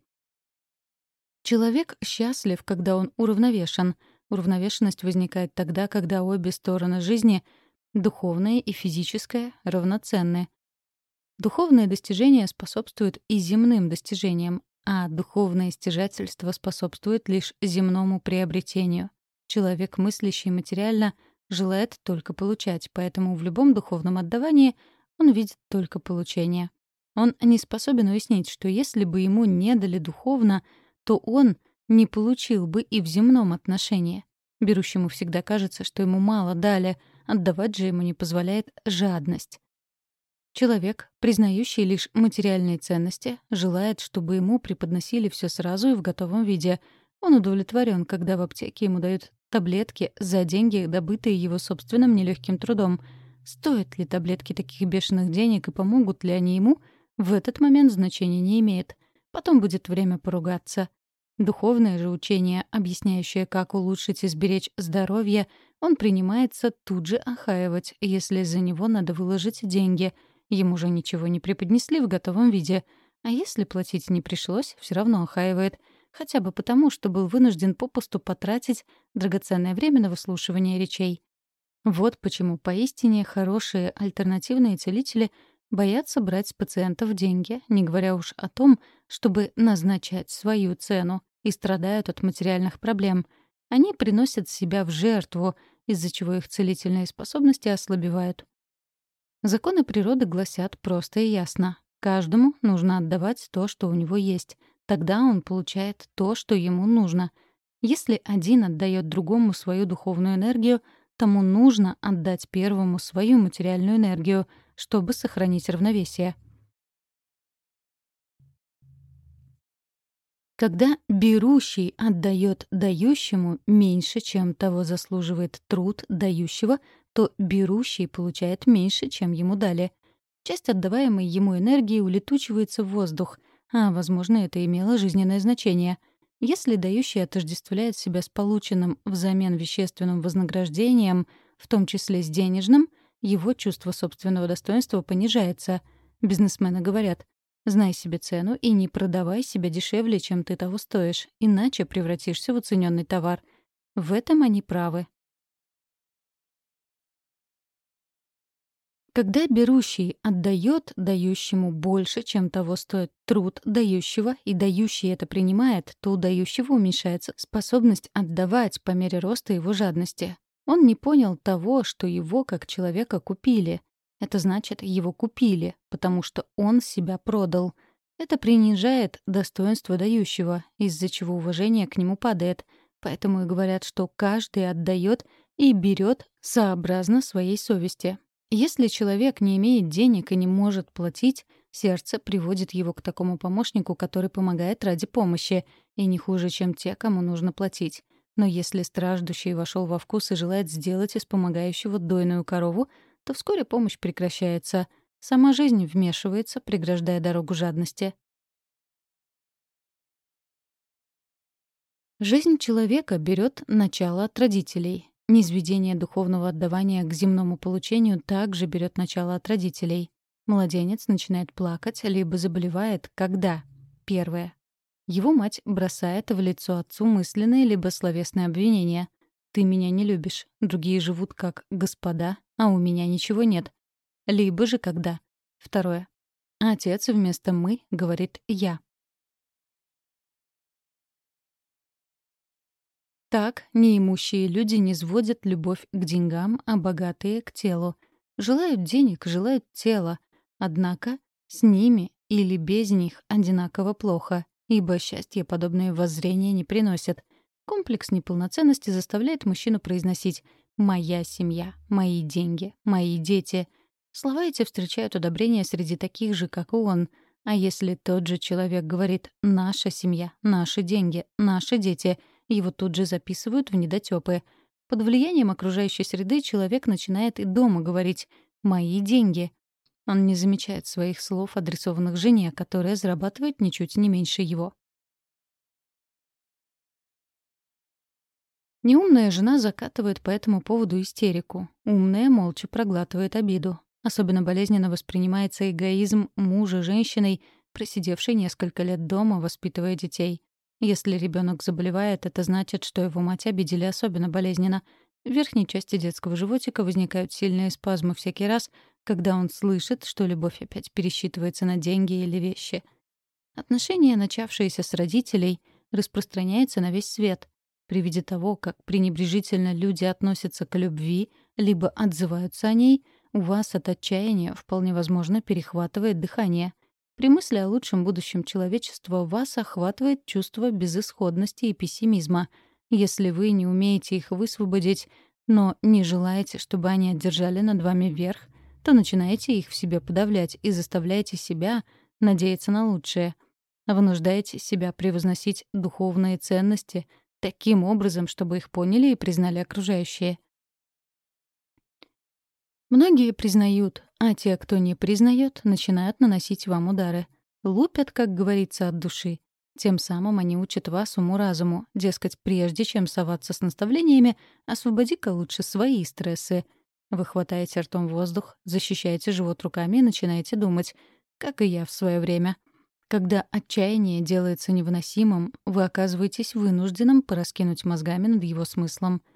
Человек счастлив, когда он уравновешен. Уравновешенность возникает тогда, когда обе стороны жизни, духовная и физическая, равноценны. Духовные достижения способствуют и земным достижениям, а духовное стяжательство способствует лишь земному приобретению. Человек, мыслящий материально, желает только получать, поэтому в любом духовном отдавании он видит только получение. Он не способен уяснить, что если бы ему не дали духовно, то он не получил бы и в земном отношении. Берущему всегда кажется, что ему мало дали, отдавать же ему не позволяет жадность. Человек, признающий лишь материальные ценности, желает, чтобы ему преподносили все сразу и в готовом виде. Он удовлетворен, когда в аптеке ему дают таблетки за деньги, добытые его собственным нелегким трудом. Стоят ли таблетки таких бешеных денег и помогут ли они ему, в этот момент значения не имеет. Потом будет время поругаться. Духовное же учение, объясняющее, как улучшить и сберечь здоровье, он принимается тут же охаивать, если за него надо выложить деньги — Ему же ничего не преподнесли в готовом виде. А если платить не пришлось, все равно охаивает. Хотя бы потому, что был вынужден попусту потратить драгоценное время на выслушивание речей. Вот почему поистине хорошие альтернативные целители боятся брать с пациентов деньги, не говоря уж о том, чтобы назначать свою цену, и страдают от материальных проблем. Они приносят себя в жертву, из-за чего их целительные способности ослабевают. Законы природы гласят просто и ясно. Каждому нужно отдавать то, что у него есть. Тогда он получает то, что ему нужно. Если один отдает другому свою духовную энергию, тому нужно отдать первому свою материальную энергию, чтобы сохранить равновесие. Когда берущий отдает дающему меньше, чем того заслуживает труд дающего — то берущий получает меньше, чем ему дали. Часть отдаваемой ему энергии улетучивается в воздух, а, возможно, это имело жизненное значение. Если дающий отождествляет себя с полученным взамен вещественным вознаграждением, в том числе с денежным, его чувство собственного достоинства понижается. Бизнесмены говорят, знай себе цену и не продавай себя дешевле, чем ты того стоишь, иначе превратишься в оцененный товар. В этом они правы. Когда берущий отдает дающему больше, чем того стоит труд дающего, и дающий это принимает, то у дающего уменьшается способность отдавать по мере роста его жадности. Он не понял того, что его как человека купили. Это значит, его купили, потому что он себя продал. Это принижает достоинство дающего, из-за чего уважение к нему падает. Поэтому и говорят, что каждый отдает и берет сообразно своей совести. Если человек не имеет денег и не может платить, сердце приводит его к такому помощнику, который помогает ради помощи, и не хуже, чем те, кому нужно платить. Но если страждущий вошел во вкус и желает сделать из помогающего дойную корову, то вскоре помощь прекращается. Сама жизнь вмешивается, преграждая дорогу жадности. Жизнь человека берет начало от родителей. Низведение духовного отдавания к земному получению также берет начало от родителей. Младенец начинает плакать, либо заболевает, когда? Первое. Его мать бросает в лицо отцу мысленные либо словесные обвинения. «Ты меня не любишь. Другие живут как господа, а у меня ничего нет». Либо же когда? Второе. Отец вместо «мы» говорит «я». Так неимущие люди не сводят любовь к деньгам, а богатые — к телу. Желают денег, желают тела. Однако с ними или без них одинаково плохо, ибо счастье подобные воззрения не приносят. Комплекс неполноценности заставляет мужчину произносить «моя семья», «мои деньги», «мои дети». Слова эти встречают одобрение среди таких же, как он. А если тот же человек говорит «наша семья», «наши деньги», «наши дети», его тут же записывают в недотёпы. Под влиянием окружающей среды человек начинает и дома говорить «мои деньги». Он не замечает своих слов, адресованных жене, которая зарабатывает ничуть не меньше его. Неумная жена закатывает по этому поводу истерику. Умная молча проглатывает обиду. Особенно болезненно воспринимается эгоизм мужа женщиной, просидевшей несколько лет дома, воспитывая детей. Если ребенок заболевает, это значит, что его мать обидели особенно болезненно. В верхней части детского животика возникают сильные спазмы всякий раз, когда он слышит, что любовь опять пересчитывается на деньги или вещи. Отношения, начавшиеся с родителей, распространяются на весь свет. При виде того, как пренебрежительно люди относятся к любви, либо отзываются о ней, у вас от отчаяния вполне возможно перехватывает дыхание. При мысли о лучшем будущем человечества вас охватывает чувство безысходности и пессимизма. Если вы не умеете их высвободить, но не желаете, чтобы они одержали над вами верх, то начинаете их в себе подавлять и заставляете себя надеяться на лучшее. Вынуждаете себя превозносить духовные ценности таким образом, чтобы их поняли и признали окружающие. Многие признают, а те, кто не признает, начинают наносить вам удары. Лупят, как говорится, от души. Тем самым они учат вас уму-разуму. Дескать, прежде чем соваться с наставлениями, освободи-ка лучше свои стрессы. Вы хватаете ртом воздух, защищаете живот руками и начинаете думать, как и я в свое время. Когда отчаяние делается невыносимым, вы оказываетесь вынужденным пораскинуть мозгами над его смыслом —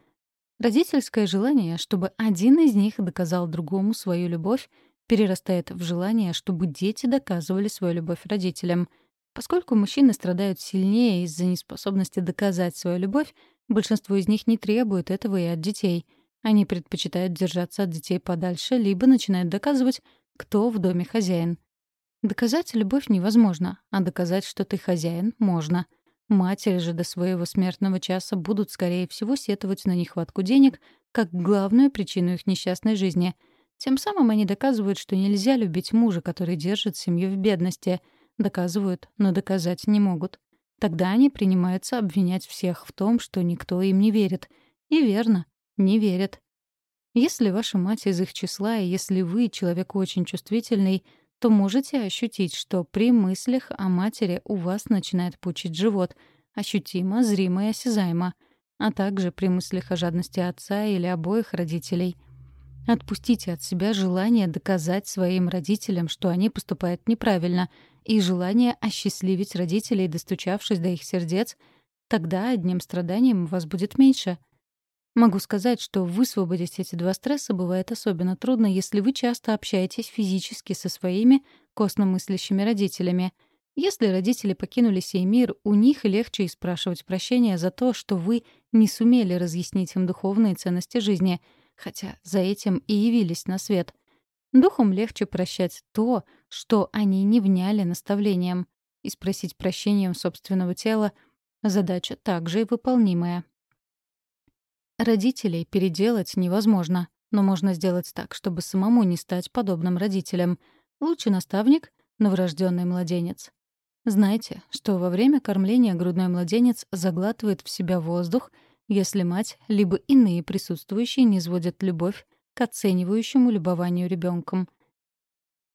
Родительское желание, чтобы один из них доказал другому свою любовь, перерастает в желание, чтобы дети доказывали свою любовь родителям. Поскольку мужчины страдают сильнее из-за неспособности доказать свою любовь, большинство из них не требует этого и от детей. Они предпочитают держаться от детей подальше, либо начинают доказывать, кто в доме хозяин. Доказать любовь невозможно, а доказать, что ты хозяин, можно — Матери же до своего смертного часа будут, скорее всего, сетовать на нехватку денег как главную причину их несчастной жизни. Тем самым они доказывают, что нельзя любить мужа, который держит семью в бедности. Доказывают, но доказать не могут. Тогда они принимаются обвинять всех в том, что никто им не верит. И верно, не верят. Если ваша мать из их числа, и если вы человек очень чувствительный — то можете ощутить, что при мыслях о матери у вас начинает пучить живот. ощутимо, зримо и осязаемо, а также при мыслях о жадности отца или обоих родителей. Отпустите от себя желание доказать своим родителям, что они поступают неправильно, и желание осчастливить родителей, достучавшись до их сердец, тогда одним страданием у вас будет меньше — Могу сказать, что высвободить эти два стресса бывает особенно трудно, если вы часто общаетесь физически со своими костномыслящими родителями. Если родители покинули сей мир, у них легче и спрашивать прощения за то, что вы не сумели разъяснить им духовные ценности жизни, хотя за этим и явились на свет. Духом легче прощать то, что они не вняли наставлением, и спросить прощения у собственного тела — задача также и выполнимая. Родителей переделать невозможно, но можно сделать так, чтобы самому не стать подобным родителям. Лучший наставник — новорожденный младенец. Знайте, что во время кормления грудной младенец заглатывает в себя воздух, если мать либо иные присутствующие не сводят любовь к оценивающему любованию ребенком,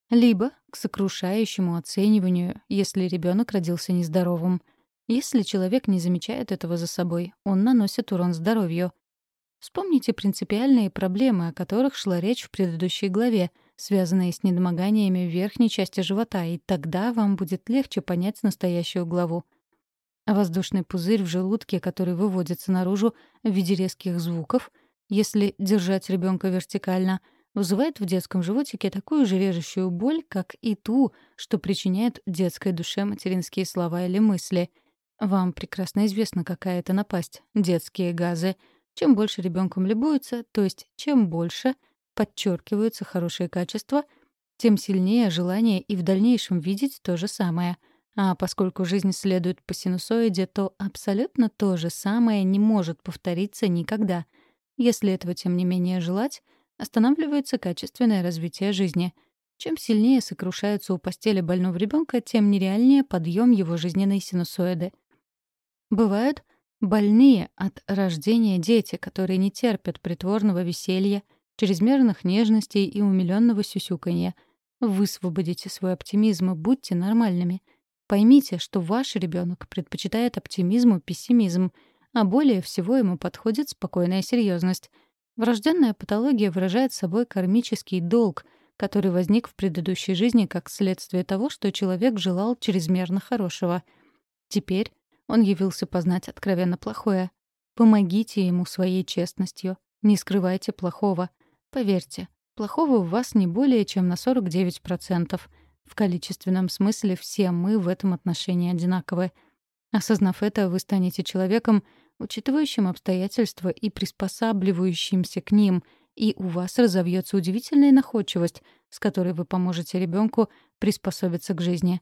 либо к сокрушающему оцениванию, если ребенок родился нездоровым. Если человек не замечает этого за собой, он наносит урон здоровью. Вспомните принципиальные проблемы, о которых шла речь в предыдущей главе, связанные с недомоганиями в верхней части живота, и тогда вам будет легче понять настоящую главу. воздушный пузырь в желудке, который выводится наружу в виде резких звуков, если держать ребенка вертикально, вызывает в детском животике такую же режущую боль, как и ту, что причиняет детской душе материнские слова или мысли. Вам прекрасно известно, какая это напасть — детские газы — чем больше ребенком любуются, то есть чем больше подчеркиваются хорошие качества, тем сильнее желание и в дальнейшем видеть то же самое. А поскольку жизнь следует по синусоиде, то абсолютно то же самое не может повториться никогда. Если этого, тем не менее, желать, останавливается качественное развитие жизни. Чем сильнее сокрушаются у постели больного ребенка, тем нереальнее подъем его жизненной синусоиды. Бывают Больные от рождения дети, которые не терпят притворного веселья, чрезмерных нежностей и умилённого сюсюканья. Высвободите свой оптимизм и будьте нормальными. Поймите, что ваш ребенок предпочитает оптимизму пессимизм, а более всего ему подходит спокойная серьезность. Врожденная патология выражает собой кармический долг, который возник в предыдущей жизни как следствие того, что человек желал чрезмерно хорошего. Теперь он явился познать откровенно плохое. Помогите ему своей честностью. Не скрывайте плохого. Поверьте, плохого у вас не более чем на 49%. В количественном смысле все мы в этом отношении одинаковы. Осознав это, вы станете человеком, учитывающим обстоятельства и приспосабливающимся к ним, и у вас разовьется удивительная находчивость, с которой вы поможете ребенку приспособиться к жизни.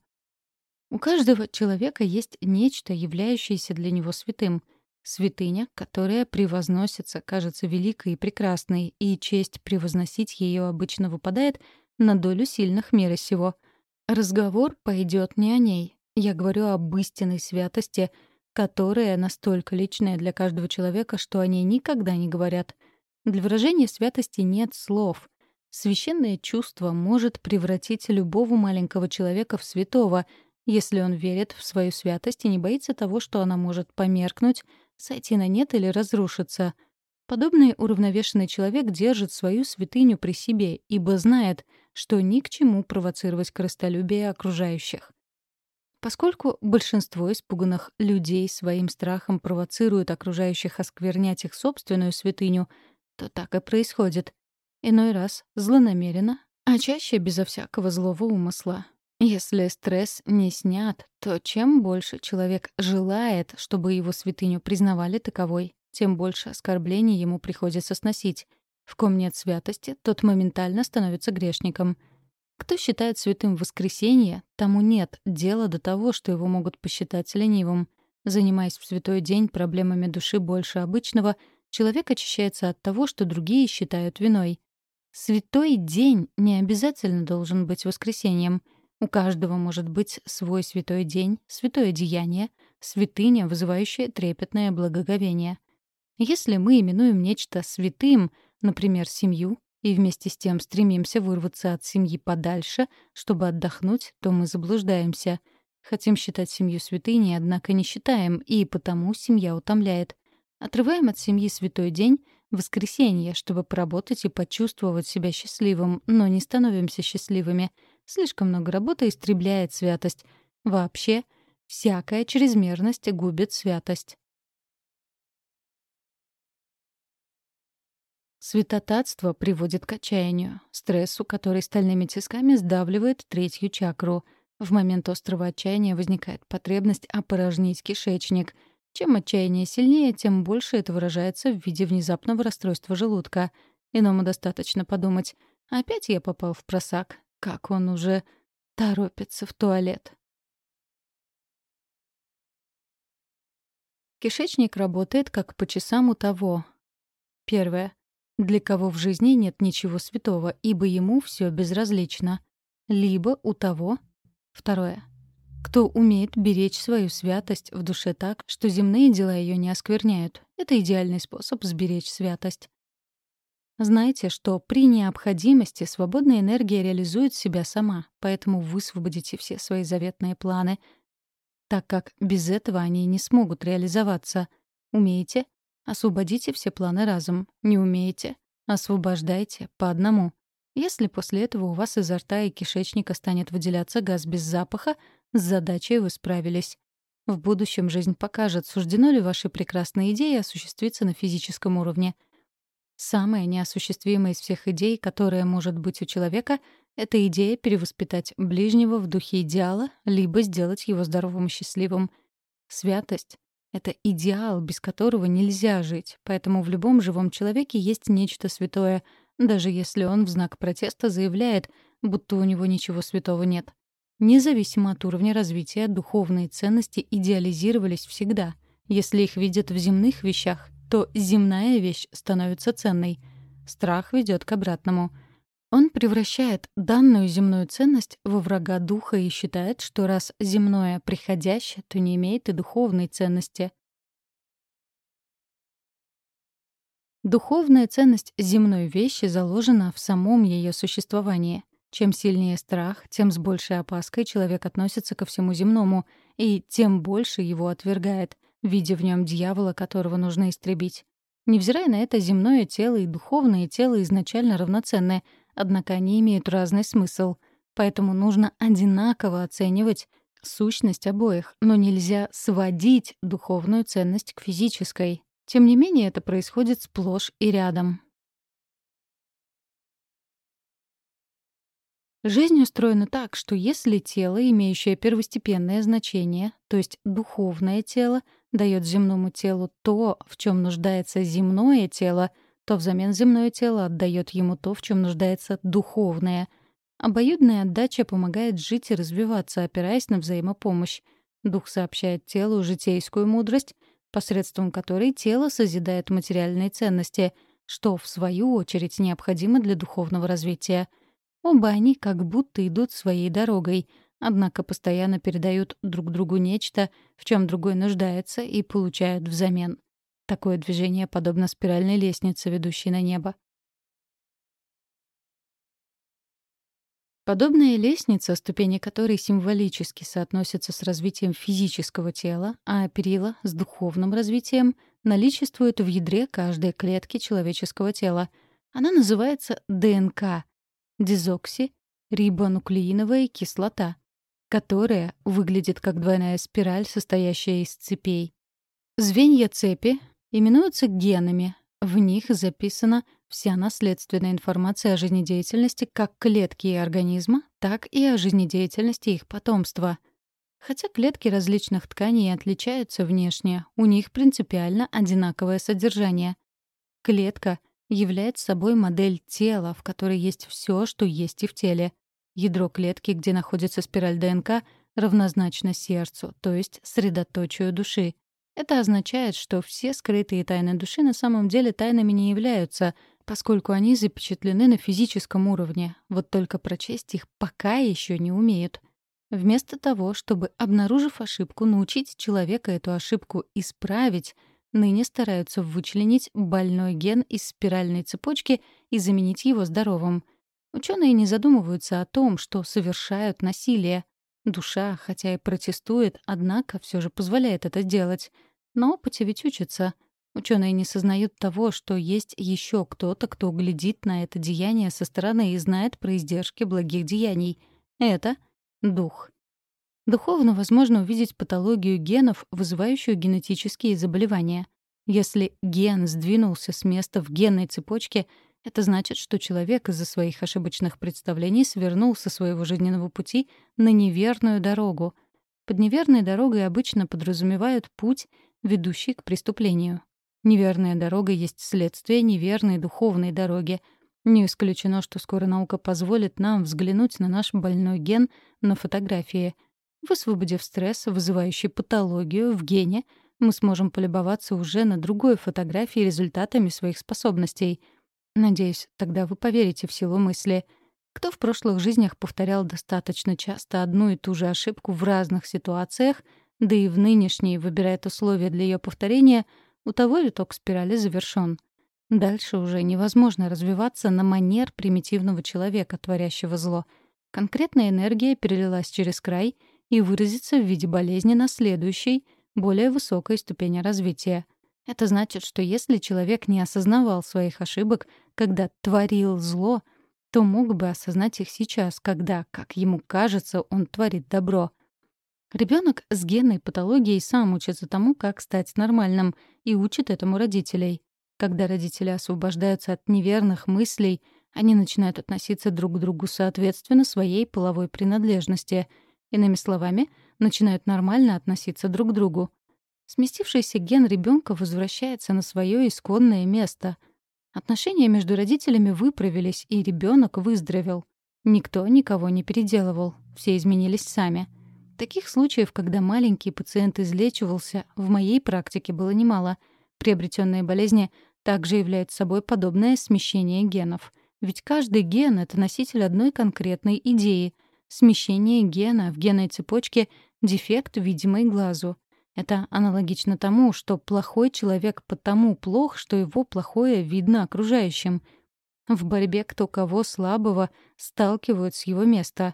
У каждого человека есть нечто, являющееся для него святым. Святыня, которая превозносится, кажется великой и прекрасной, и честь превозносить ее обычно выпадает на долю сильных мира сего. Разговор пойдет не о ней. Я говорю об истинной святости, которая настолько личная для каждого человека, что о ней никогда не говорят. Для выражения святости нет слов. Священное чувство может превратить любого маленького человека в святого — если он верит в свою святость и не боится того, что она может померкнуть, сойти на нет или разрушиться. Подобный уравновешенный человек держит свою святыню при себе, ибо знает, что ни к чему провоцировать корыстолюбие окружающих. Поскольку большинство испуганных людей своим страхом провоцируют окружающих осквернять их собственную святыню, то так и происходит. Иной раз злонамеренно, а чаще безо всякого злого умысла. Если стресс не снят, то чем больше человек желает, чтобы его святыню признавали таковой, тем больше оскорблений ему приходится сносить. В ком нет святости, тот моментально становится грешником. Кто считает святым воскресенье, тому нет дела до того, что его могут посчитать ленивым. Занимаясь в святой день проблемами души больше обычного, человек очищается от того, что другие считают виной. Святой день не обязательно должен быть воскресеньем — у каждого может быть свой святой день, святое деяние, святыня, вызывающая трепетное благоговение. Если мы именуем нечто святым, например, семью, и вместе с тем стремимся вырваться от семьи подальше, чтобы отдохнуть, то мы заблуждаемся. Хотим считать семью святыней, однако не считаем, и потому семья утомляет. Отрываем от семьи святой день — воскресенье, чтобы поработать и почувствовать себя счастливым, но не становимся счастливыми. Слишком много работы истребляет святость. Вообще, всякая чрезмерность губит святость. Святотатство приводит к отчаянию, стрессу, который стальными тисками сдавливает третью чакру. В момент острого отчаяния возникает потребность опорожнить кишечник. Чем отчаяние сильнее, тем больше это выражается в виде внезапного расстройства желудка. Иному достаточно подумать. Опять я попал в просак. Как он уже торопится в туалет. Кишечник работает как по часам у того. Первое для кого в жизни нет ничего святого, ибо ему все безразлично. Либо у того. Второе. Кто умеет беречь свою святость в душе так, что земные дела ее не оскверняют. Это идеальный способ сберечь святость. Знайте, что при необходимости свободная энергия реализует себя сама, поэтому высвободите все свои заветные планы, так как без этого они не смогут реализоваться. Умеете Освободите все планы разом. Не умеете? Освобождайте по одному. Если после этого у вас изо рта и кишечника станет выделяться газ без запаха, с задачей вы справились. В будущем жизнь покажет, суждено ли вашей прекрасной идее осуществиться на физическом уровне. Самая неосуществимая из всех идей, которая может быть у человека, это идея перевоспитать ближнего в духе идеала, либо сделать его здоровым и счастливым. Святость это идеал, без которого нельзя жить, поэтому в любом живом человеке есть нечто святое, даже если он в знак протеста заявляет, будто у него ничего святого нет. Независимо от уровня развития, духовные ценности идеализировались всегда. Если их видят в земных вещах, то земная вещь становится ценной. Страх ведет к обратному — он превращает данную земную ценность во врага духа и считает, что раз земное приходящее, то не имеет и духовной ценности. Духовная ценность земной вещи заложена в самом ее существовании. Чем сильнее страх, тем с большей опаской человек относится ко всему земному, и тем больше его отвергает, видя в нем дьявола, которого нужно истребить. Невзирая на это, земное тело и духовное тело изначально равноценны, однако они имеют разный смысл, поэтому нужно одинаково оценивать сущность обоих, но нельзя сводить духовную ценность к физической. Тем не менее, это происходит сплошь и рядом. Жизнь устроена так, что если тело, имеющее первостепенное значение, то есть духовное тело, дает земному телу то, в чем нуждается земное тело — то взамен земное тело отдает ему то, в чем нуждается духовное. Обоюдная отдача помогает жить и развиваться, опираясь на взаимопомощь. Дух сообщает телу житейскую мудрость, посредством которой тело созидает материальные ценности, что, в свою очередь, необходимо для духовного развития. Оба они как будто идут своей дорогой, однако постоянно передают друг другу нечто, в чем другой нуждается, и получают взамен. Такое движение подобно спиральной лестнице, ведущей на небо. Подобная лестница, ступени которой символически соотносятся с развитием физического тела, а перила — с духовным развитием, наличествует в ядре каждой клетки человеческого тела. Она называется ДНК — дезокси-рибонуклеиновая кислота, которая выглядит как двойная спираль, состоящая из цепей. Звенья цепи именуются генами. В них записана вся наследственная информация о жизнедеятельности как клетки организма, так и о жизнедеятельности их потомства. Хотя клетки различных тканей отличаются внешне, у них принципиально одинаковое содержание. Клетка является собой модель тела, в которой есть все, что есть и в теле. Ядро клетки, где находится спираль ДНК, равнозначно сердцу, то есть средоточию души. Это означает, что все скрытые тайны души на самом деле тайнами не являются, поскольку они запечатлены на физическом уровне, вот только прочесть их пока еще не умеют. Вместо того, чтобы, обнаружив ошибку, научить человека эту ошибку исправить, ныне стараются вычленить больной ген из спиральной цепочки и заменить его здоровым. Ученые не задумываются о том, что совершают насилие. Душа, хотя и протестует, однако все же позволяет это делать. На опыте ведь учатся. Ученые не сознают того, что есть еще кто-то, кто глядит на это деяние со стороны и знает про издержки благих деяний. Это — дух. Духовно возможно увидеть патологию генов, вызывающую генетические заболевания. Если ген сдвинулся с места в генной цепочке — это значит, что человек из-за своих ошибочных представлений свернул со своего жизненного пути на неверную дорогу. Под неверной дорогой обычно подразумевают путь, ведущий к преступлению. Неверная дорога есть следствие неверной духовной дороги. Не исключено, что скоро наука позволит нам взглянуть на наш больной ген на фотографии. Высвободив стресс, вызывающий патологию в гене, мы сможем полюбоваться уже на другой фотографии результатами своих способностей — Надеюсь, тогда вы поверите в силу мысли. Кто в прошлых жизнях повторял достаточно часто одну и ту же ошибку в разных ситуациях, да и в нынешней выбирает условия для ее повторения, у того виток спирали завершён. Дальше уже невозможно развиваться на манер примитивного человека, творящего зло. Конкретная энергия перелилась через край и выразится в виде болезни на следующей, более высокой ступени развития — это значит, что если человек не осознавал своих ошибок, когда творил зло, то мог бы осознать их сейчас, когда, как ему кажется, он творит добро. Ребенок с генной патологией сам учится тому, как стать нормальным, и учит этому родителей. Когда родители освобождаются от неверных мыслей, они начинают относиться друг к другу соответственно своей половой принадлежности. Иными словами, начинают нормально относиться друг к другу. Сместившийся ген ребенка возвращается на свое исконное место. Отношения между родителями выправились, и ребенок выздоровел. Никто никого не переделывал, все изменились сами. Таких случаев, когда маленький пациент излечивался, в моей практике было немало. Приобретенные болезни также являются собой подобное смещение генов. Ведь каждый ген — это носитель одной конкретной идеи. Смещение гена в генной цепочке — дефект, видимый глазу. Это аналогично тому, что плохой человек потому плох, что его плохое видно окружающим. В борьбе кто кого слабого сталкивают с его места.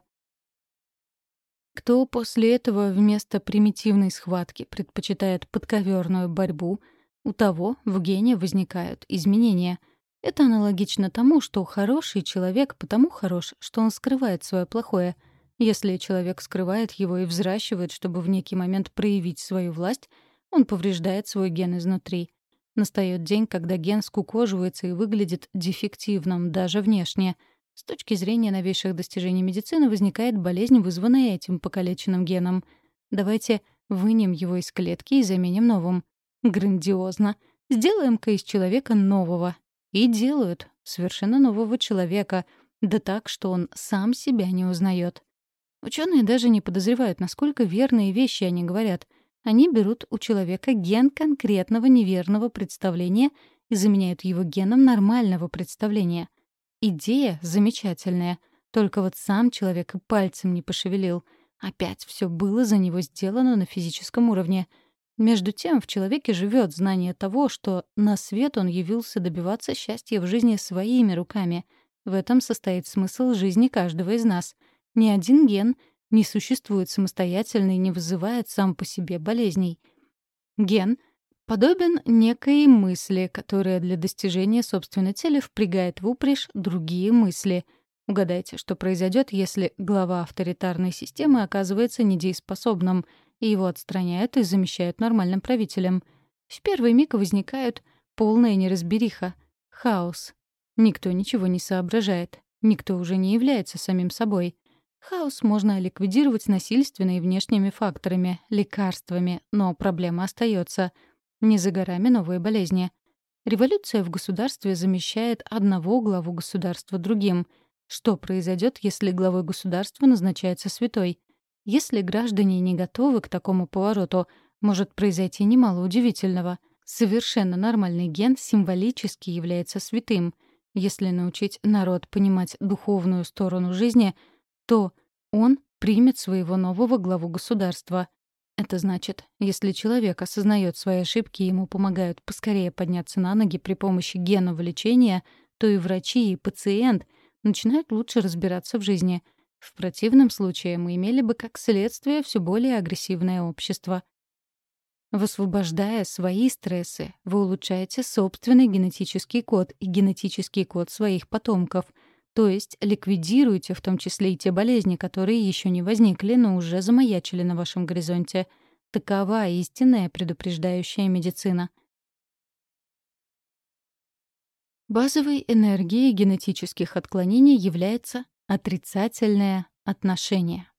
Кто после этого вместо примитивной схватки предпочитает подковерную борьбу, у того в гене возникают изменения. Это аналогично тому, что хороший человек потому хорош, что он скрывает свое плохое — если человек скрывает его и взращивает, чтобы в некий момент проявить свою власть, он повреждает свой ген изнутри. Настает день, когда ген скукоживается и выглядит дефективным даже внешне. С точки зрения новейших достижений медицины возникает болезнь, вызванная этим покалеченным геном. Давайте вынем его из клетки и заменим новым. Грандиозно. Сделаем-ка из человека нового. И делают. Совершенно нового человека. Да так, что он сам себя не узнает. Ученые даже не подозревают, насколько верные вещи они говорят. Они берут у человека ген конкретного неверного представления и заменяют его геном нормального представления. Идея замечательная, только вот сам человек и пальцем не пошевелил. Опять все было за него сделано на физическом уровне. Между тем в человеке живет знание того, что на свет он явился добиваться счастья в жизни своими руками. В этом состоит смысл жизни каждого из нас — ни один ген не существует самостоятельно и не вызывает сам по себе болезней. Ген подобен некой мысли, которая для достижения собственной цели впрягает в упряжь другие мысли. Угадайте, что произойдет, если глава авторитарной системы оказывается недееспособным, и его отстраняют и замещают нормальным правителем. В первый миг возникает полная неразбериха, хаос. Никто ничего не соображает, никто уже не является самим собой. Хаос можно ликвидировать насильственно и внешними факторами, лекарствами, но проблема остается. Не за горами новые болезни. Революция в государстве замещает одного главу государства другим. Что произойдет, если главой государства назначается святой? Если граждане не готовы к такому повороту, может произойти немало удивительного. Совершенно нормальный ген символически является святым. Если научить народ понимать духовную сторону жизни — то он примет своего нового главу государства. Это значит, если человек осознает свои ошибки и ему помогают поскорее подняться на ноги при помощи генного лечения, то и врачи, и пациент начинают лучше разбираться в жизни. В противном случае мы имели бы как следствие все более агрессивное общество. Высвобождая свои стрессы, вы улучшаете собственный генетический код и генетический код своих потомков, то есть ликвидируете в том числе и те болезни, которые еще не возникли, но уже замаячили на вашем горизонте. Такова истинная предупреждающая медицина. Базовой энергией генетических отклонений является отрицательное отношение.